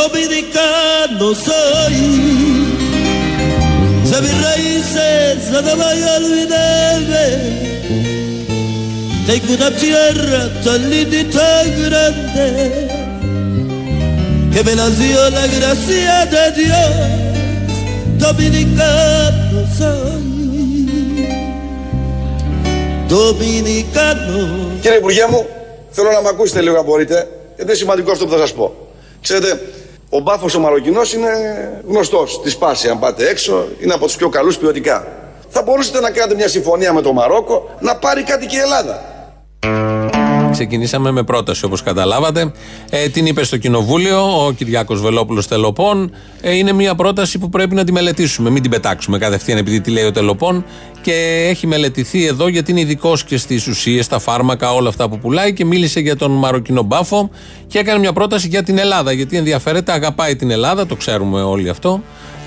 dominicano soy. De mis raíces no voy a olvidarme. Tengo una tierra tan linda y tan grande que me la dio la gracia de Dios. Dominicano soy. Dominicano. Κύριε Υπουργέ μου, θέλω να με ακούσετε λίγο αν μπορείτε, γιατί είναι σημαντικό αυτό που θα σας πω. Ξέρετε, ο μπάφος ο Μαροκινός είναι γνωστός. Τη σπάση αν πάτε έξω, είναι από τους πιο καλούς ποιοτικά. Θα μπορούσατε να κάνετε μια συμφωνία με το Μαρόκο να πάρει κάτι και η Ελλάδα. Ξεκινήσαμε με πρόταση όπως καταλάβατε. Ε, την είπε στο Κοινοβούλιο ο Κυριάκος Βελόπουλος Τελοπών. Ε, είναι μια πρόταση που πρέπει να τη μελετήσουμε. Μην την πετάξουμε κατευθείαν επειδή τη λέει ο Τελοπών. Και έχει μελετηθεί εδώ γιατί είναι ειδικός και στις ουσίες, στα φάρμακα, όλα αυτά που πουλάει. Και μίλησε για τον Μαροκινό μπάφο και έκανε μια πρόταση για την Ελλάδα. Γιατί ενδιαφέρεται, αγαπάει την Ελλάδα, το ξέρουμε όλοι αυτό.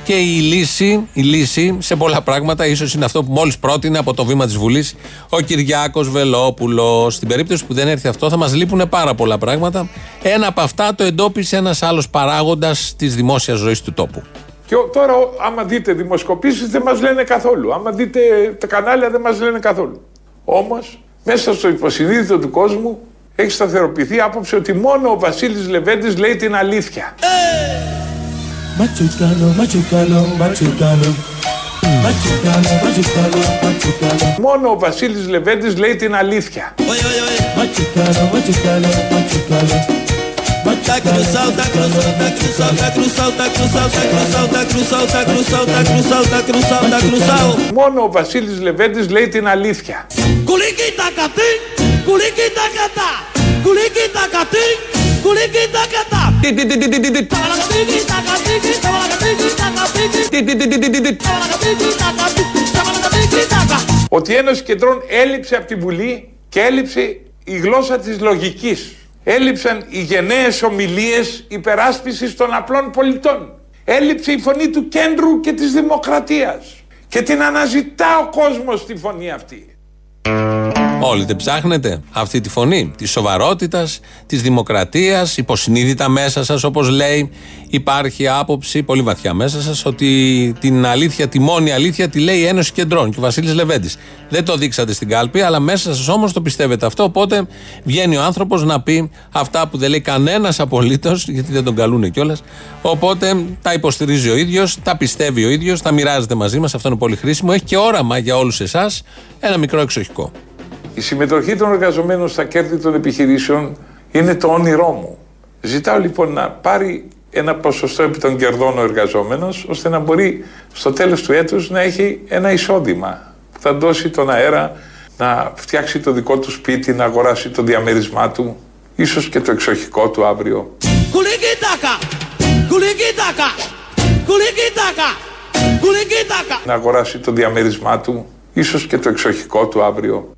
Και η λύση, η λύση σε πολλά πράγματα ίσως είναι αυτό που μόλις πρότεινε από το βήμα της Βουλής ο Κυριάκος Βελόπουλος. Στην περίπτωση που δεν έρθει αυτό, θα μας λείπουν πάρα πολλά πράγματα. Ένα από αυτά το εντόπισε ένας άλλος παράγοντας της δημόσιας ζωής του τόπου. Και τώρα, άμα δείτε δημοσκοπήσεις, δεν μας λένε καθόλου. Άμα δείτε τα κανάλια, δεν μας λένε καθόλου. Όμως, μέσα στο υποσυνείδητο του κόσμου έχει σταθεροποιηθεί η άποψη ότι μόνο ο Βασίλης Λεβέντης λέει την αλήθεια. Machucano, Μόνο ο Βασίλης Λεβέντης λέει την αλήθεια. Μόνο ο Βασίλης Λεβέντης λέει την αλήθεια. Κουλίκι τα κατή, κουλίκι τα κατά, κουλίκι τα κατή, κουλίκι τα κατά. Ταβαλακατίκι, τακατίκι, ταβαλακατίκι, τακατίκι. Ταβαλακατίκι, τακατίκι, ταβαλακατίκι, τακα. Ότι η Ένωση Κεντρών έλειψε από τη Βουλή και έλειψε η γλώσσα της λογικής. Έλειψαν οι γενναίες ομιλίες υπεράσπισης των απλών πολιτών. Έλειψε η φωνή του κέντρου και της δημοκρατίας. Και την αναζητά ο κόσμος τη φωνή αυτή. Όλοι δεν ψάχνετε αυτή τη φωνή της σοβαρότητας, της δημοκρατίας, υποσυνείδητα μέσα σας, όπως λέει. Υπάρχει άποψη πολύ βαθιά μέσα σας ότι την αλήθεια, τη μόνη αλήθεια τη λέει η Ένωση Κεντρών και ο Βασίλης Λεβέντης. Δεν το δείξατε στην κάλπη, αλλά μέσα σας όμως το πιστεύετε αυτό. Οπότε βγαίνει ο άνθρωπος να πει αυτά που δεν λέει κανένας απολύτως, γιατί δεν τον καλούν κιόλας. Οπότε τα υποστηρίζει ο ίδιος, τα πιστεύει ο ίδιος, τα μοιράζεται μαζί μας. Αυτό είναι πολύ χρήσιμο. Έχει και όραμα για όλους εσάς ένα μικρό εξοχικό. Η συμμετοχή των εργαζομένων στα κέρδη των επιχειρήσεων είναι το όνειρό μου. Ζητάω λοιπόν να πάρει ένα ποσοστό επί των κερδών ο εργαζόμενος ώστε να μπορεί στο τέλος του έτους να έχει ένα εισόδημα που θα δώσει τον αέρα να φτιάξει το δικό του σπίτι, να αγοράσει το διαμέρισμά του, ίσως και το εξοχικό του αύριο. Κουλίκι τακα, κουλίκι τακα, κουλίκι τακα, κουλίκι τακα. Να αγοράσει το διαμέρισμά του, ίσως και το εξοχικό του αύριο.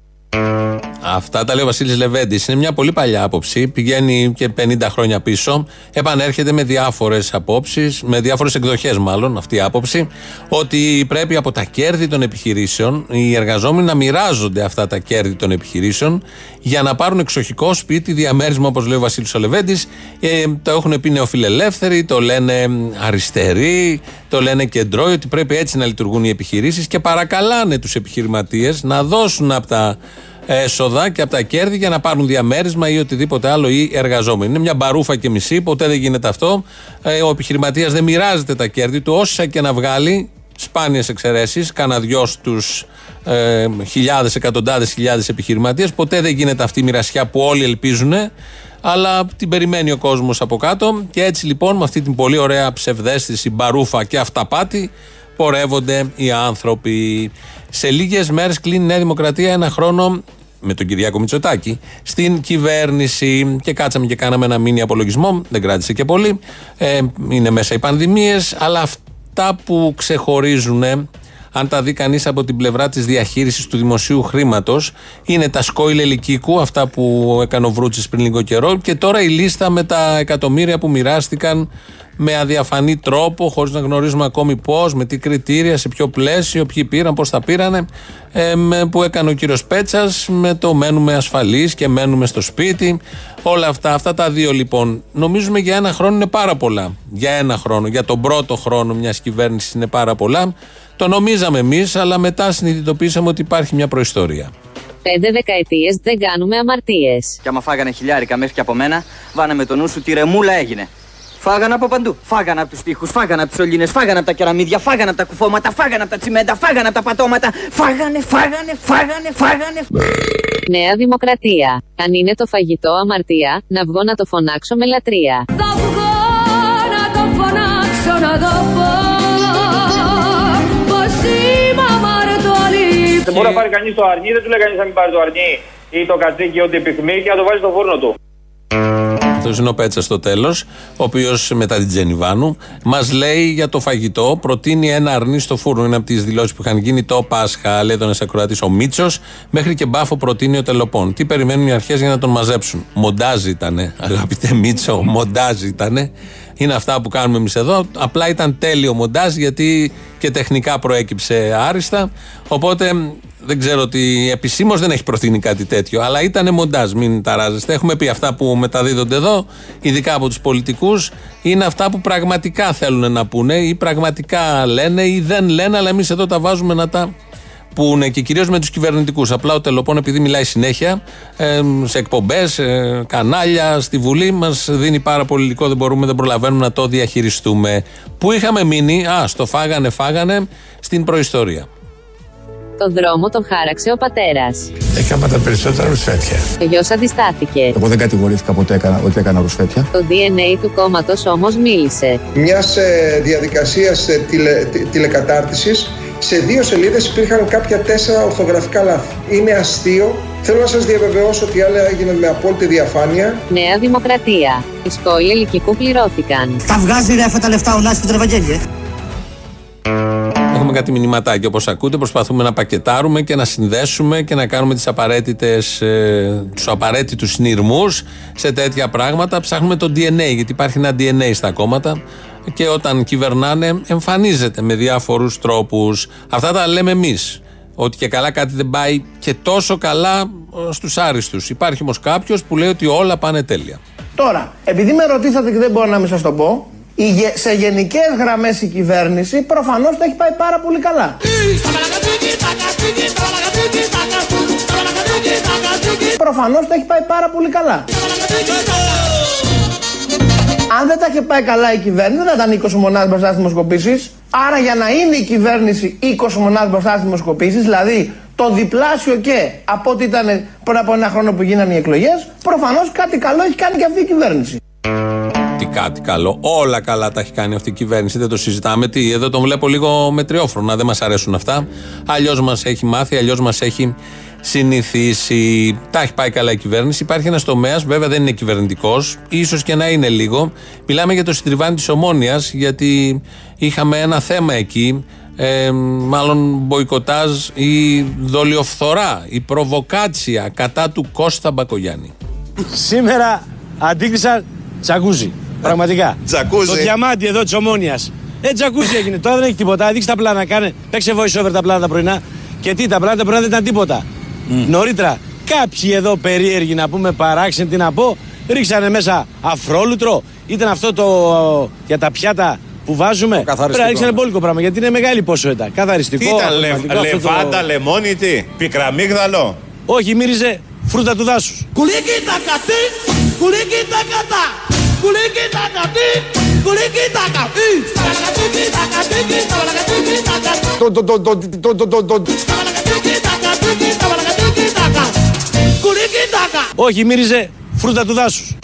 Αυτά τα λέει ο Βασίλης Λεβέντης. Είναι μια πολύ παλιά άποψη. Πηγαίνει και 50 χρόνια πίσω. Επανέρχεται με διάφορες απόψεις, με διάφορες εκδοχές μάλλον αυτή η άποψη, ότι πρέπει από τα κέρδη των επιχειρήσεων οι εργαζόμενοι να μοιράζονται αυτά τα κέρδη των επιχειρήσεων για να πάρουν εξοχικό σπίτι, διαμέρισμα όπως λέει ο Βασίλης Λεβέντης. Ε, το έχουν πει νεοφιλελεύθεροι, το λένε αριστεροί, το λένε κεντρώοι, ότι πρέπει έτσι να λειτουργούν οι επιχειρήσεις και παρακαλάνε τους επιχειρηματίες να δώσουν από τα έσοδα και από τα κέρδη για να πάρουν διαμέρισμα ή οτιδήποτε άλλο οι εργαζόμενοι. Είναι μια μπαρούφα και μισή, ποτέ δεν γίνεται αυτό. Ε, ο επιχειρηματίας δεν μοιράζεται τα κέρδη του, όσα και να βγάλει, σπάνιες εξαιρέσεις, κάνα δυο στους ε, χιλιάδες, εκατοντάδες χιλιάδες επιχειρηματίες. Ποτέ δεν γίνεται αυτή η μοιρασιά που όλοι ελπίζουν, αλλά την περιμένει ο κόσμος από κάτω. Και έτσι λοιπόν, με αυτή την πολύ ωραία ψευδέστηση, μπαρούφα και αυταπάτη, πορεύονται οι άνθρωποι. Σε λίγες μέρες κλείνει η Νέα Δημοκρατία ένα χρόνο με τον Κυριάκο Μητσοτάκη στην κυβέρνηση και κάτσαμε και κάναμε ένα μήνυ απολογισμό. Δεν κράτησε και πολύ. Ε, είναι μέσα οι πανδημίες, αλλά αυτά που ξεχωρίζουν αν τα δει κανείς από την πλευρά της διαχείρισης του δημοσίου χρήματος, είναι τα σκόιλ ελικίκου, αυτά που έκανε ο Βρούτσης πριν λίγο καιρό, και τώρα η λίστα με τα εκατομμύρια που μοιράστηκαν με αδιαφανή τρόπο, χωρίς να γνωρίζουμε ακόμη πώς, με τι κριτήρια, σε ποιο πλαίσιο, ποιοι πήραν, πώς τα πήρανε, ε, που έκανε ο κύριος Πέτσας με το μένουμε ασφαλείς και μένουμε στο σπίτι. Όλα αυτά, αυτά τα δύο λοιπόν, νομίζουμε για ένα χρόνο είναι πάρα πολλά. Για ένα χρόνο, για τον πρώτο χρόνο μιας κυβέρνησης είναι πάρα πολλά. Το νομίζαμε εμείς, αλλά μετά συνειδητοποίησαμε ότι υπάρχει μια προϊστορία. Πέντε δεκαετίες δεν κάνουμε αμαρτίες. Και άμα φάγανε χιλιάρικα μέχρι και από μένα, βάναμε το νου σου τι ρεμούλα έγινε. Φάγανε από παντού. Φάγανε από τους τοίχους, φάγανε από τις σωλήνε, φάγανε από τα κεραμίδια, φάγανε από τα κουφώματα, φάγανε από τα τσιμέντα, φάγανε από τα πατώματα. Φάγανε, φάγανε, φάγανε, φάγανε. Νέα Δημοκρατία. Αν είναι το φαγητό αμαρτία, να βγω να το φωνάξω με λατρεία. Θα βγω να το φωνάξω να το Δεν μπορεί να πάρει κανείς το αρνί, δεν του λέει κανείς να μην πάρει το αρνί ή το κατσίκι, ό,τι επιθυμεί και να το βάζει στο φούρνο του. Αυτός είναι ο Πέτσα στο τέλος, ο οποίος μετά την Τζενιβάνου μας λέει για το φαγητό. Προτείνει ένα αρνί στο φούρνο. Είναι από τις δηλώσεις που είχαν γίνει το Πάσχα. Λέει τον ακροατής ο Μίτσος. Μέχρι και μπάφο προτείνει ο Τελοπών. Τι περιμένουν οι αρχές για να τον μαζέψουν. Μοντάζ ήτανε, αγαπητέ Μίτσο, μοντάζ ήτανε. Είναι αυτά που κάνουμε εμείς εδώ. Απλά ήταν τέλειο μοντάζ γιατί και τεχνικά προέκυψε άριστα. Οπότε δεν ξέρω ότι επισήμως δεν έχει προτείνει κάτι τέτοιο. Αλλά ήταν μοντάζ, μην ταράζεστε. Έχουμε πει αυτά που μεταδίδονται εδώ, ειδικά από τους πολιτικούς, είναι αυτά που πραγματικά θέλουν να πούνε ή πραγματικά λένε ή δεν λένε, αλλά εμείς εδώ τα βάζουμε να τα πούνε και κυρίως με τους κυβερνητικούς. Απλά ο Τελοπών, επειδή μιλάει συνέχεια ε, σε εκπομπές, κανάλια, στη Βουλή, μας δίνει πάρα πολύ υλικό. Δεν μπορούμε, δεν προλαβαίνουμε να το διαχειριστούμε. Πού είχαμε μείνει, Α, στο φάγανε, φάγανε στην προϊστορία. Το δρόμο τον χάραξε ο πατέρας. Έκανα τα περισσότερα ρουσφέτια. Ο γιος αντιστάθηκε. Εγώ δεν κατηγορήθηκα ποτέ έκανα, ότι έκανα ρουσφέτια. Το DNA του κόμματος όμως μίλησε. Μιας διαδικασίας τηλε, τε- τηλεκατάρτισης σε δύο σελίδες υπήρχαν κάποια τέσσερα ορθογραφικά λάθη. Είναι αστείο. Θέλω να σας διαβεβαιώσω ότι άλλα έγιναν με απόλυτη διαφάνεια. Νέα Δημοκρατία. Οι σκόιλοι ελικικού πληρώθηκαν. Τα βγάζει ρε αυτά τα λεφτά ο Νάσης και τον Ευαγγέλη, ε. Έχουμε κάτι μηνυματάκι όπως ακούτε. Προσπαθούμε να πακετάρουμε και να συνδέσουμε και να κάνουμε τις απαραίτητες, ε, τους απαραίτητους συνειρμούς σε τέτοια πράγματα. Ψάχνουμε το DNA, γιατί υπάρχει ένα DNA στα κόμματα και όταν κυβερνάνε εμφανίζεται με διάφορους τρόπους. Αυτά τα λέμε εμείς. Ότι και καλά κάτι δεν πάει και τόσο καλά ε, στους άριστους. Υπάρχει όμως κάποιος που λέει ότι όλα πάνε τέλεια. Τώρα, επειδή με ρωτήσατε και δεν μπορώ να μην σας το πω, η γε- σε γενικές γραμμές η κυβέρνηση προφανώς το έχει πάει πάρα πολύ καλά. Προφανώς το έχει πάει πάρα πολύ καλά. Αν δεν τα είχε πάει καλά η κυβέρνηση, δεν θα ήταν 20 μονάδε μπροστά στις δημοσκοπήσεις. Άρα, για να είναι η κυβέρνηση 20 μονάδε μπροστά στις δημοσκοπήσεις, δηλαδή το διπλάσιο και από ό,τι ήταν πριν από ένα χρόνο που γίνανε οι εκλογές, προφανώς κάτι καλό έχει κάνει και αυτή η κυβέρνηση. Τι κάτι καλό. Όλα καλά τα έχει κάνει αυτή η κυβέρνηση. Δεν το συζητάμε. Τι, εδώ τον βλέπω λίγο μετριόφρονα. Δεν μας αρέσουν αυτά. Αλλιώς μας έχει μάθει, αλλιώς μας έχει συνηθίσει. Τα έχει πάει καλά η κυβέρνηση. Υπάρχει ένας τομέας, βέβαια δεν είναι κυβερνητικός, ίσως και να είναι λίγο. Μιλάμε για το συντριβάνι της Ομόνιας, γιατί είχαμε ένα θέμα εκεί. Ε, μάλλον μποϊκοτάζ ή δολιοφθορά, η προβοκάτσια κατά του Κώστα Μπακογιάννη. Σήμερα αντίκρισαν τζακούζι. Πραγματικά. Τζακούζι. Το διαμάντι εδώ της Ομόνιας. Ε, τζακούζι έγινε. Τώρα δεν έχει τίποτα. Δείξτε τα πλάνα. Κάνε. Παίξε voice over τα πλάνα τα πρωινά. Και τι, τα πλάνα τα πρωινά δεν ήταν τίποτα. Νωρίτερα, κάποιοι εδώ περίεργοι να πούμε παράξενοι τι να πω, ρίξανε μέσα αφρόλουτρο. Ήταν αυτό το για τα πιάτα που βάζουμε. Πρέπει να ρίξανε πόλικο πράγμα γιατί είναι μεγάλη ποσότητα. Καθαριστικό. Τι ήταν, λε, αποσπασματικό, αυτό το- λεβάντα, λεμόνι, τι, πικραμίγδαλο. Όχι, μύριζε φρούτα του δάσου. Κουλίκι τα κατή, κουλίκι τα κατά Κουλίκι τα κατή, κουλίκι τα κατή Κουλίκι τα κατή Όχι, μύριζε φρούτα του δάσους.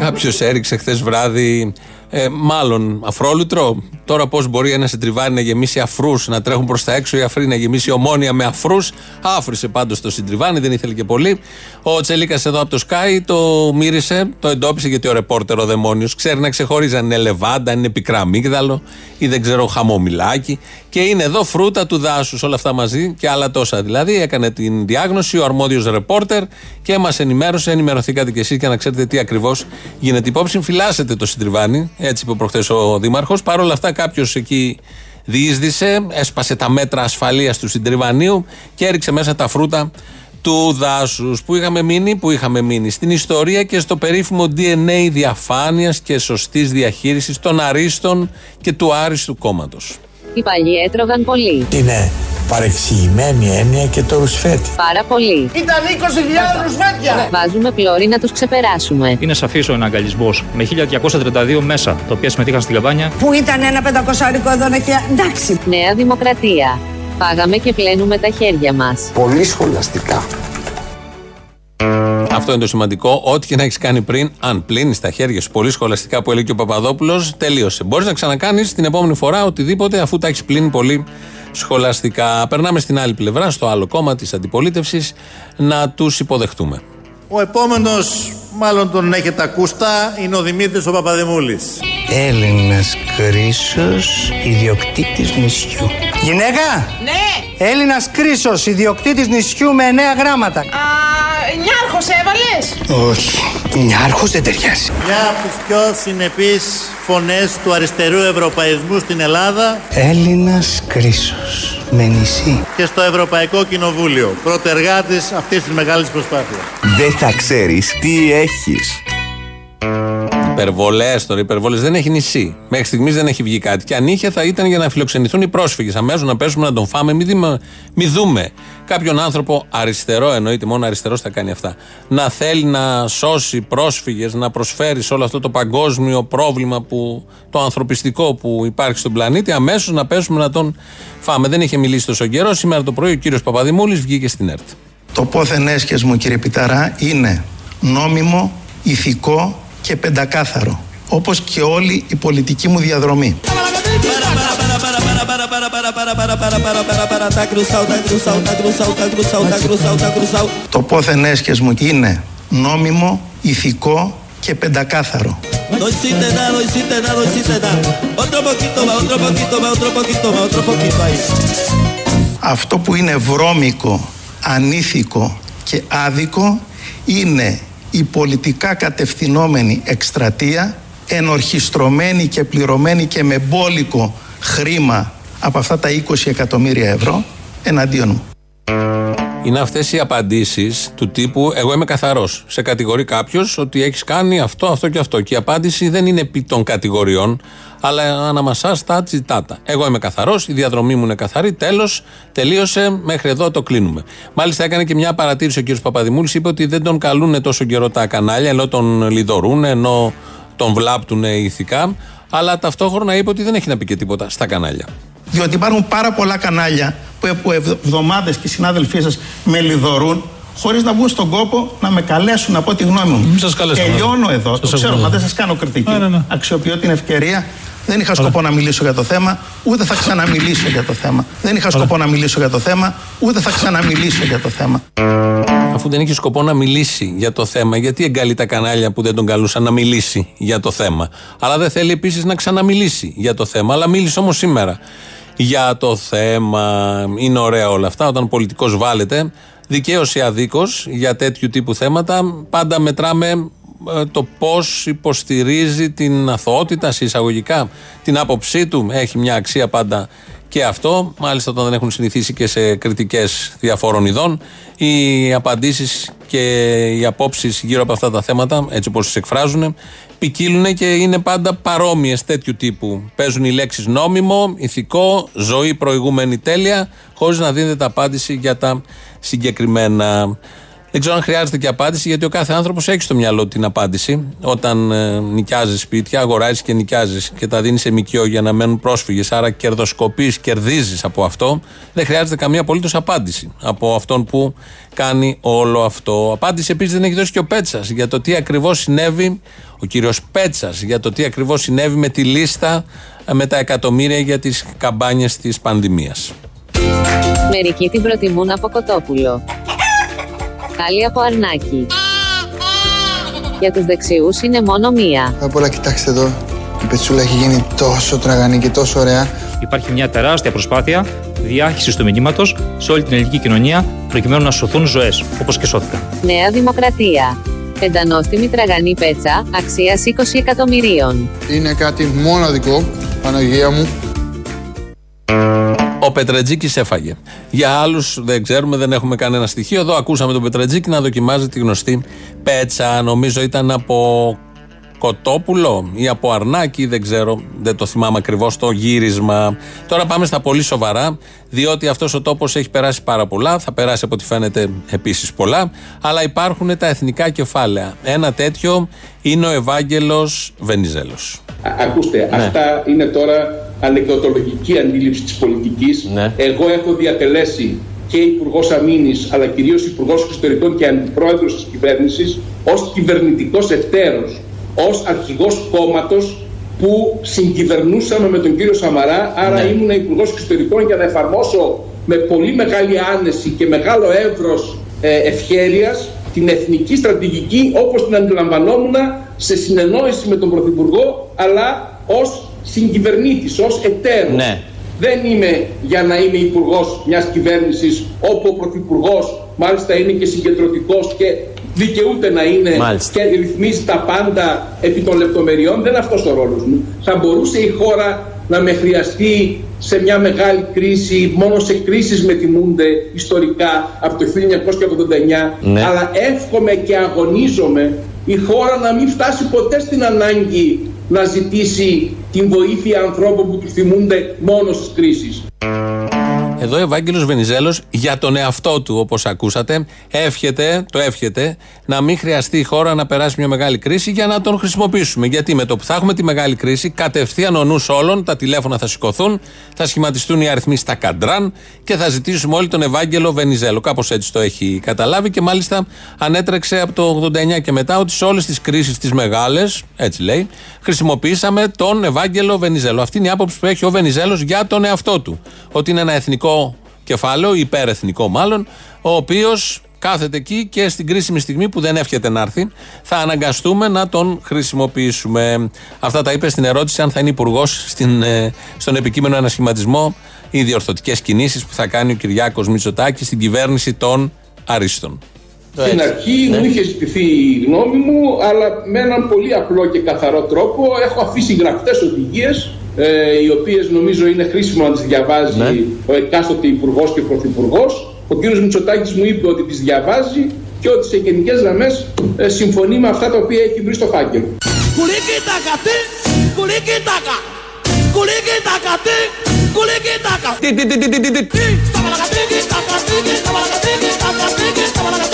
Κάποιος έριξε χθες βράδυ Ε, μάλλον αφρόλουτρο. Τώρα πώς μπορεί ένας συντριβάνι να γεμίσει αφρούς, να τρέχουν προς τα έξω οι αφροί, να γεμίσει ομόνια με αφρούς. Άφησε πάντως το συντριβάνι, δεν ήθελε και πολύ. Ο Τσελίκας εδώ από το Sky το μύρισε, το εντόπισε γιατί ο ρεπόρτερ ο Δαιμόνιος ξέρει να ξεχωρίζει αν είναι λεβάντα, αν είναι πικρά αμύγδαλο ή δεν ξέρω χαμομηλάκι. Και είναι εδώ φρούτα του δάσους, όλα αυτά μαζί και άλλα τόσα. Δηλαδή έκανε την διάγνωση ο αρμόδιος ρεπόρτερ και μας ενημέρωσε, ενημερωθήκατε κι εσείς για να ξέρετε τι ακριβώς γίνεται. Υπόψη φυλάσσετε το συντριβάνι, έτσι είπε προχθές ο Δήμαρχος. Παρ' όλα αυτά κάποιος εκεί διείσδησε, έσπασε τα μέτρα ασφαλείας του συντριβανίου και έριξε μέσα τα φρούτα του δάσους. Που είχαμε μείνει, που είχαμε μείνει; Στην ιστορία και στο περίφημο DNA διαφάνειας και σωστής διαχείρισης των αρίστων και του άριστου κόμματος. Οι παλιοί έτρωγαν πολύ. Είναι παρεξηγημένη έννοια και το ρουσφέτη. Πάρα πολύ. Ήταν 20.000 ρουσβέτια. Βάζουμε πλώρη να τους ξεπεράσουμε. Είναι σαφής ο εναγκαλισμός με 1232 μέσα, τα οποία συμμετείχαν στην καμπάνια. Που ήταν ένα πεντακοσάρικο εδώ και εντάξει. Νέα Δημοκρατία. Φάγαμε και πλένουμε τα χέρια μας. Πολύ σχολαστικά. Αυτό είναι το σημαντικό. Ό,τι και να έχεις κάνει πριν, αν πλύνεις τα χέρια σου πολύ σχολαστικά που έλεγε και ο Παπαδόπουλος, τελείωσε. Μπορείς να ξανακάνεις την επόμενη φορά οτιδήποτε αφού τα έχεις πλύνει πολύ σχολαστικά. Περνάμε στην άλλη πλευρά, στο άλλο κόμμα της αντιπολίτευσης, να τους υποδεχτούμε. Ο επόμενος, μάλλον τον έχετε ακούστα, είναι ο Δημήτρης ο Παπαδημούλης. Έλληνας Κρίσος, ιδιοκτήτης νησιού. Γυναίκα! Ναι! Έλληνας Κρίσος, ιδιοκτήτης νησιού με 9 γράμματα. Α, νιάρχος έβαλες! Όχι, νιάρχος δεν ταιριάζει. Μια από τις πιο συνεπείς φωνές του αριστερού ευρωπαϊσμού στην Ελλάδα Έλληνας Κρίσος, με νησί. και στο Ευρωπαϊκό Κοινοβούλιο. Πρωτεργάτης αυτής της μεγάλης προσπάθειας. Δεν θα ξέρεις τι έχεις. Υπερβολές τώρα, υπερβολές. Δεν έχει νησί. Μέχρι στιγμής δεν έχει βγει κάτι. Και αν είχε, θα ήταν για να φιλοξενηθούν οι πρόσφυγες. Αμέσως να πέσουμε να τον φάμε. Μη, δούμε, μη δούμε κάποιον άνθρωπο αριστερό, εννοείται μόνο αριστερός θα κάνει αυτά. Να θέλει να σώσει πρόσφυγες, να προσφέρει σε όλο αυτό το παγκόσμιο πρόβλημα, που, το ανθρωπιστικό που υπάρχει στον πλανήτη. Αμέσως να πέσουμε να τον φάμε. Δεν είχε μιλήσει τόσο καιρός. Σήμερα το πρωί ο κύριος Παπαδημούλης βγήκε στην ΕΡΤ. Το πόθεν έσχες μου κύριε Πιταρά είναι νόμιμο, ηθικό και πεντακάθαρο, όπως και όλη η πολιτική μου διαδρομή. Το πόθεν έσχες μου είναι νόμιμο, ηθικό και πεντακάθαρο. Αυτό που είναι βρώμικο, ανήθικο και άδικο είναι η πολιτικά κατευθυνόμενη εκστρατεία ενορχιστρωμένη και πληρωμένη και με μπόλικο χρήμα από αυτά τα 20 εκατομμύρια ευρώ εναντίον μου. Είναι αυτές οι απαντήσεις του τύπου Εγώ είμαι καθαρός. Σε κατηγορεί κάποιος ότι έχεις κάνει αυτό, αυτό και αυτό. Και η απάντηση δεν είναι επί των κατηγοριών, αλλά αναμασά τα τσιτάτα. Εγώ είμαι καθαρός, η διαδρομή μου είναι καθαρή. Τέλος, τελείωσε, μέχρι εδώ το κλείνουμε. Μάλιστα έκανε και μια παρατήρηση ο κ. Παπαδημούλης, είπε ότι δεν τον καλούν τόσο καιρό τα κανάλια, ενώ τον λιδωρούν, ενώ τον βλάπτουν ηθικά. Αλλά ταυτόχρονα είπε ότι δεν έχει να πει και τίποτα στα κανάλια. Διότι υπάρχουν πάρα πολλά κανάλια που επ- εβδομάδες και οι συνάδελφοί σας με λιδωρούν χωρίς να μπουν στον κόπο να με καλέσουν να πω τη γνώμη μου. σας καλέσαμε. Τελειώνω εδώ. Σας το ξέρω, έχουμε μα εδώ. δεν σας κάνω κριτική. Ναι, ναι, ναι. Αξιοποιώ την ευκαιρία. Δεν είχα σκοπό να μιλήσω για το θέμα, ούτε θα ξαναμιλήσω για το θέμα. Δεν είχα σκοπό να μιλήσω για το θέμα, ούτε θα ξαναμιλήσω για το θέμα. Αφού δεν είχε σκοπό να μιλήσει για το θέμα, γιατί εγκαλεί τα κανάλια που δεν τον καλούσαν να μιλήσει για το θέμα. Αλλά δεν θέλει επίσης να ξαναμιλήσει για το θέμα. Αλλά μίλησε όμως σήμερα για το θέμα. Είναι ωραία όλα αυτά. Όταν πολιτικός βάλετε, δικαίως ή αδίκως για τέτοιου τύπου θέματα, πάντα μετράμε ε, το πώς υποστηρίζει την αθωότητα, σε εισαγωγικά, την άποψή του. Έχει μια αξία πάντα και αυτό. Μάλιστα, όταν δεν έχουν συνηθίσει και σε κριτικές διαφόρων ειδών, οι απαντήσεις και οι απόψεις γύρω από αυτά τα θέματα, έτσι όπως τις εκφράζουν, ποικίλουν και είναι πάντα παρόμοιες τέτοιου τύπου. Παίζουν οι λέξεις νόμιμο, ηθικό, ζωή προηγούμενη τέλεια, χωρίς να δίνεται απάντηση για τα συγκεκριμένα. Δεν ξέρω αν χρειάζεται και απάντηση, γιατί ο κάθε άνθρωπος έχει στο μυαλό του την απάντηση. Όταν ε, νοικιάζεις σπίτια, αγοράζεις και νοικιάζεις και τα δίνεις σε μικιό για να μένουν πρόσφυγες. Άρα κερδοσκοπείς, κερδίζεις από αυτό. Δεν χρειάζεται καμία απολύτως απάντηση από αυτόν που κάνει όλο αυτό. Απάντηση επίσης δεν έχει δώσει και ο Πέτσας για το τι ακριβώς συνέβη. Ο ο κύριος Πέτσας, για το τι ακριβώς συνέβη με τη λίστα ε, με τα εκατομμύρια για τις καμπάνιες της πανδημίας. Μερικοί την προτιμούν από κοτόπουλο. Άλλοι από αρνάκι. Για τους δεξιούς είναι μόνο μία. Απ' όλα κοιτάξτε εδώ. Η πετσούλα έχει γίνει τόσο τραγανή και τόσο ωραία. Υπάρχει μια τεράστια προσπάθεια διάχυσης του μηνύματος σε όλη την ελληνική κοινωνία προκειμένου να σωθούν ζωές, όπως και σώθηκαν. Νέα Δημοκρατία. Πεντανόστιμη τραγανή πέτσα, αξίας 20 εκατομμυρίων. Είναι κάτι μοναδικό, Παναγία μου. Ο Πετρετζίκης έφαγε. Για άλλους δεν ξέρουμε, δεν έχουμε κανένα στοιχείο. Εδώ ακούσαμε τον Πετρετζίκη να δοκιμάζει τη γνωστή πέτσα. Νομίζω ήταν από Κοτόπουλο ή από Αρνάκι, δεν ξέρω, δεν το θυμάμαι ακριβώς το γύρισμα. Τώρα πάμε στα πολύ σοβαρά, διότι αυτός ο τόπος έχει περάσει πάρα πολλά, θα περάσει από ό,τι φαίνεται επίσης πολλά, αλλά υπάρχουν τα εθνικά κεφάλαια. Ένα τέτοιο είναι ο Ευάγγελος Βενιζέλος. Ακούστε, αυτά είναι τώρα ανεκδοτολογική αντίληψη της πολιτικής. Εγώ έχω διατελέσει και Υπουργός Αμήνης, αλλά κυρίως Υπουργός Εξωτερικών και Αντιπρόεδρος της κυβέρνησης, ως κυβερνητικός εταίρος, ως αρχηγός κόμματος που συγκυβερνούσαμε με τον κύριο Σαμαρά. Άρα Ναι. ήμουν Υπουργός Εξωτερικών για να εφαρμόσω με πολύ μεγάλη άνεση και μεγάλο εύρος ε, ευχέρειας την εθνική στρατηγική όπως την αντιλαμβανόμουν σε συνεννόηση με τον Πρωθυπουργό αλλά ως συγκυβερνήτης, ως εταίρος. Ναι. Δεν είμαι για να είμαι υπουργός μιας κυβέρνησης όπου ο πρωθυπουργός μάλιστα είναι και συγκεντρωτικός και δικαιούται να είναι Μάλιστα. και ρυθμίζει τα πάντα επί των λεπτομεριών. Δεν είναι αυτός ο ρόλος μου. Θα μπορούσε η χώρα να με χρειαστεί σε μια μεγάλη κρίση, μόνο σε κρίσεις με τιμούνται ιστορικά από το 1989, Ναι. αλλά εύχομαι και αγωνίζομαι η χώρα να μην φτάσει ποτέ στην ανάγκη να ζητήσει την βοήθεια ανθρώπων που του θυμούνται μόνο στις κρίσεις. Εδώ ο Ευάγγελος Βενιζέλος για τον εαυτό του, όπως ακούσατε, εύχεται, το εύχεται, να μην χρειαστεί η χώρα να περάσει μια μεγάλη κρίση για να τον χρησιμοποιήσουμε. Γιατί με το που θα έχουμε τη μεγάλη κρίση, κατευθείαν ο νους όλων, τα τηλέφωνα θα σηκωθούν, θα σχηματιστούν οι αριθμοί στα καντράν και θα ζητήσουμε όλοι τον Ευάγγελο Βενιζέλο. Κάπως έτσι το έχει καταλάβει και μάλιστα ανέτρεξε από το 89 και μετά ότι σε όλες τις κρίσεις τις μεγάλες, έτσι λέει, χρησιμοποιήσαμε τον Ευάγγελο Βενιζέλο. Αυτή είναι η άποψη που έχει ο Βενιζέλος για τον εαυτό του. Ότι είναι ένα εθνικό κεφάλαιο, υπερεθνικό μάλλον, ο οποίος κάθεται εκεί και στην κρίσιμη στιγμή που δεν εύχεται να έρθει, θα αναγκαστούμε να τον χρησιμοποιήσουμε. Αυτά τα είπε στην ερώτηση αν θα είναι υπουργός στον επικείμενο ανασχηματισμό οι διορθωτικές κινήσεις που θα κάνει ο Κυριάκος Μητσοτάκης στην κυβέρνηση των Αρίστων. Στην αρχή Ναι. μου είχε ζητηθεί η γνώμη μου, αλλά με έναν πολύ απλό και καθαρό τρόπο έχω αφήσει γραπτές οδηγίες, ε, οι οποίες νομίζω είναι χρήσιμο να τις διαβάζει Ναι. ο εκάστοτε υπουργός και πρωθυπουργός. Ο κ. Μητσοτάκης μου είπε ότι τις διαβάζει και ότι σε γενικές γραμμές ε, συμφωνεί με αυτά τα οποία έχει βρει στο φάκελο. Kuliki taka ti, kuliki taka. Kuliki taka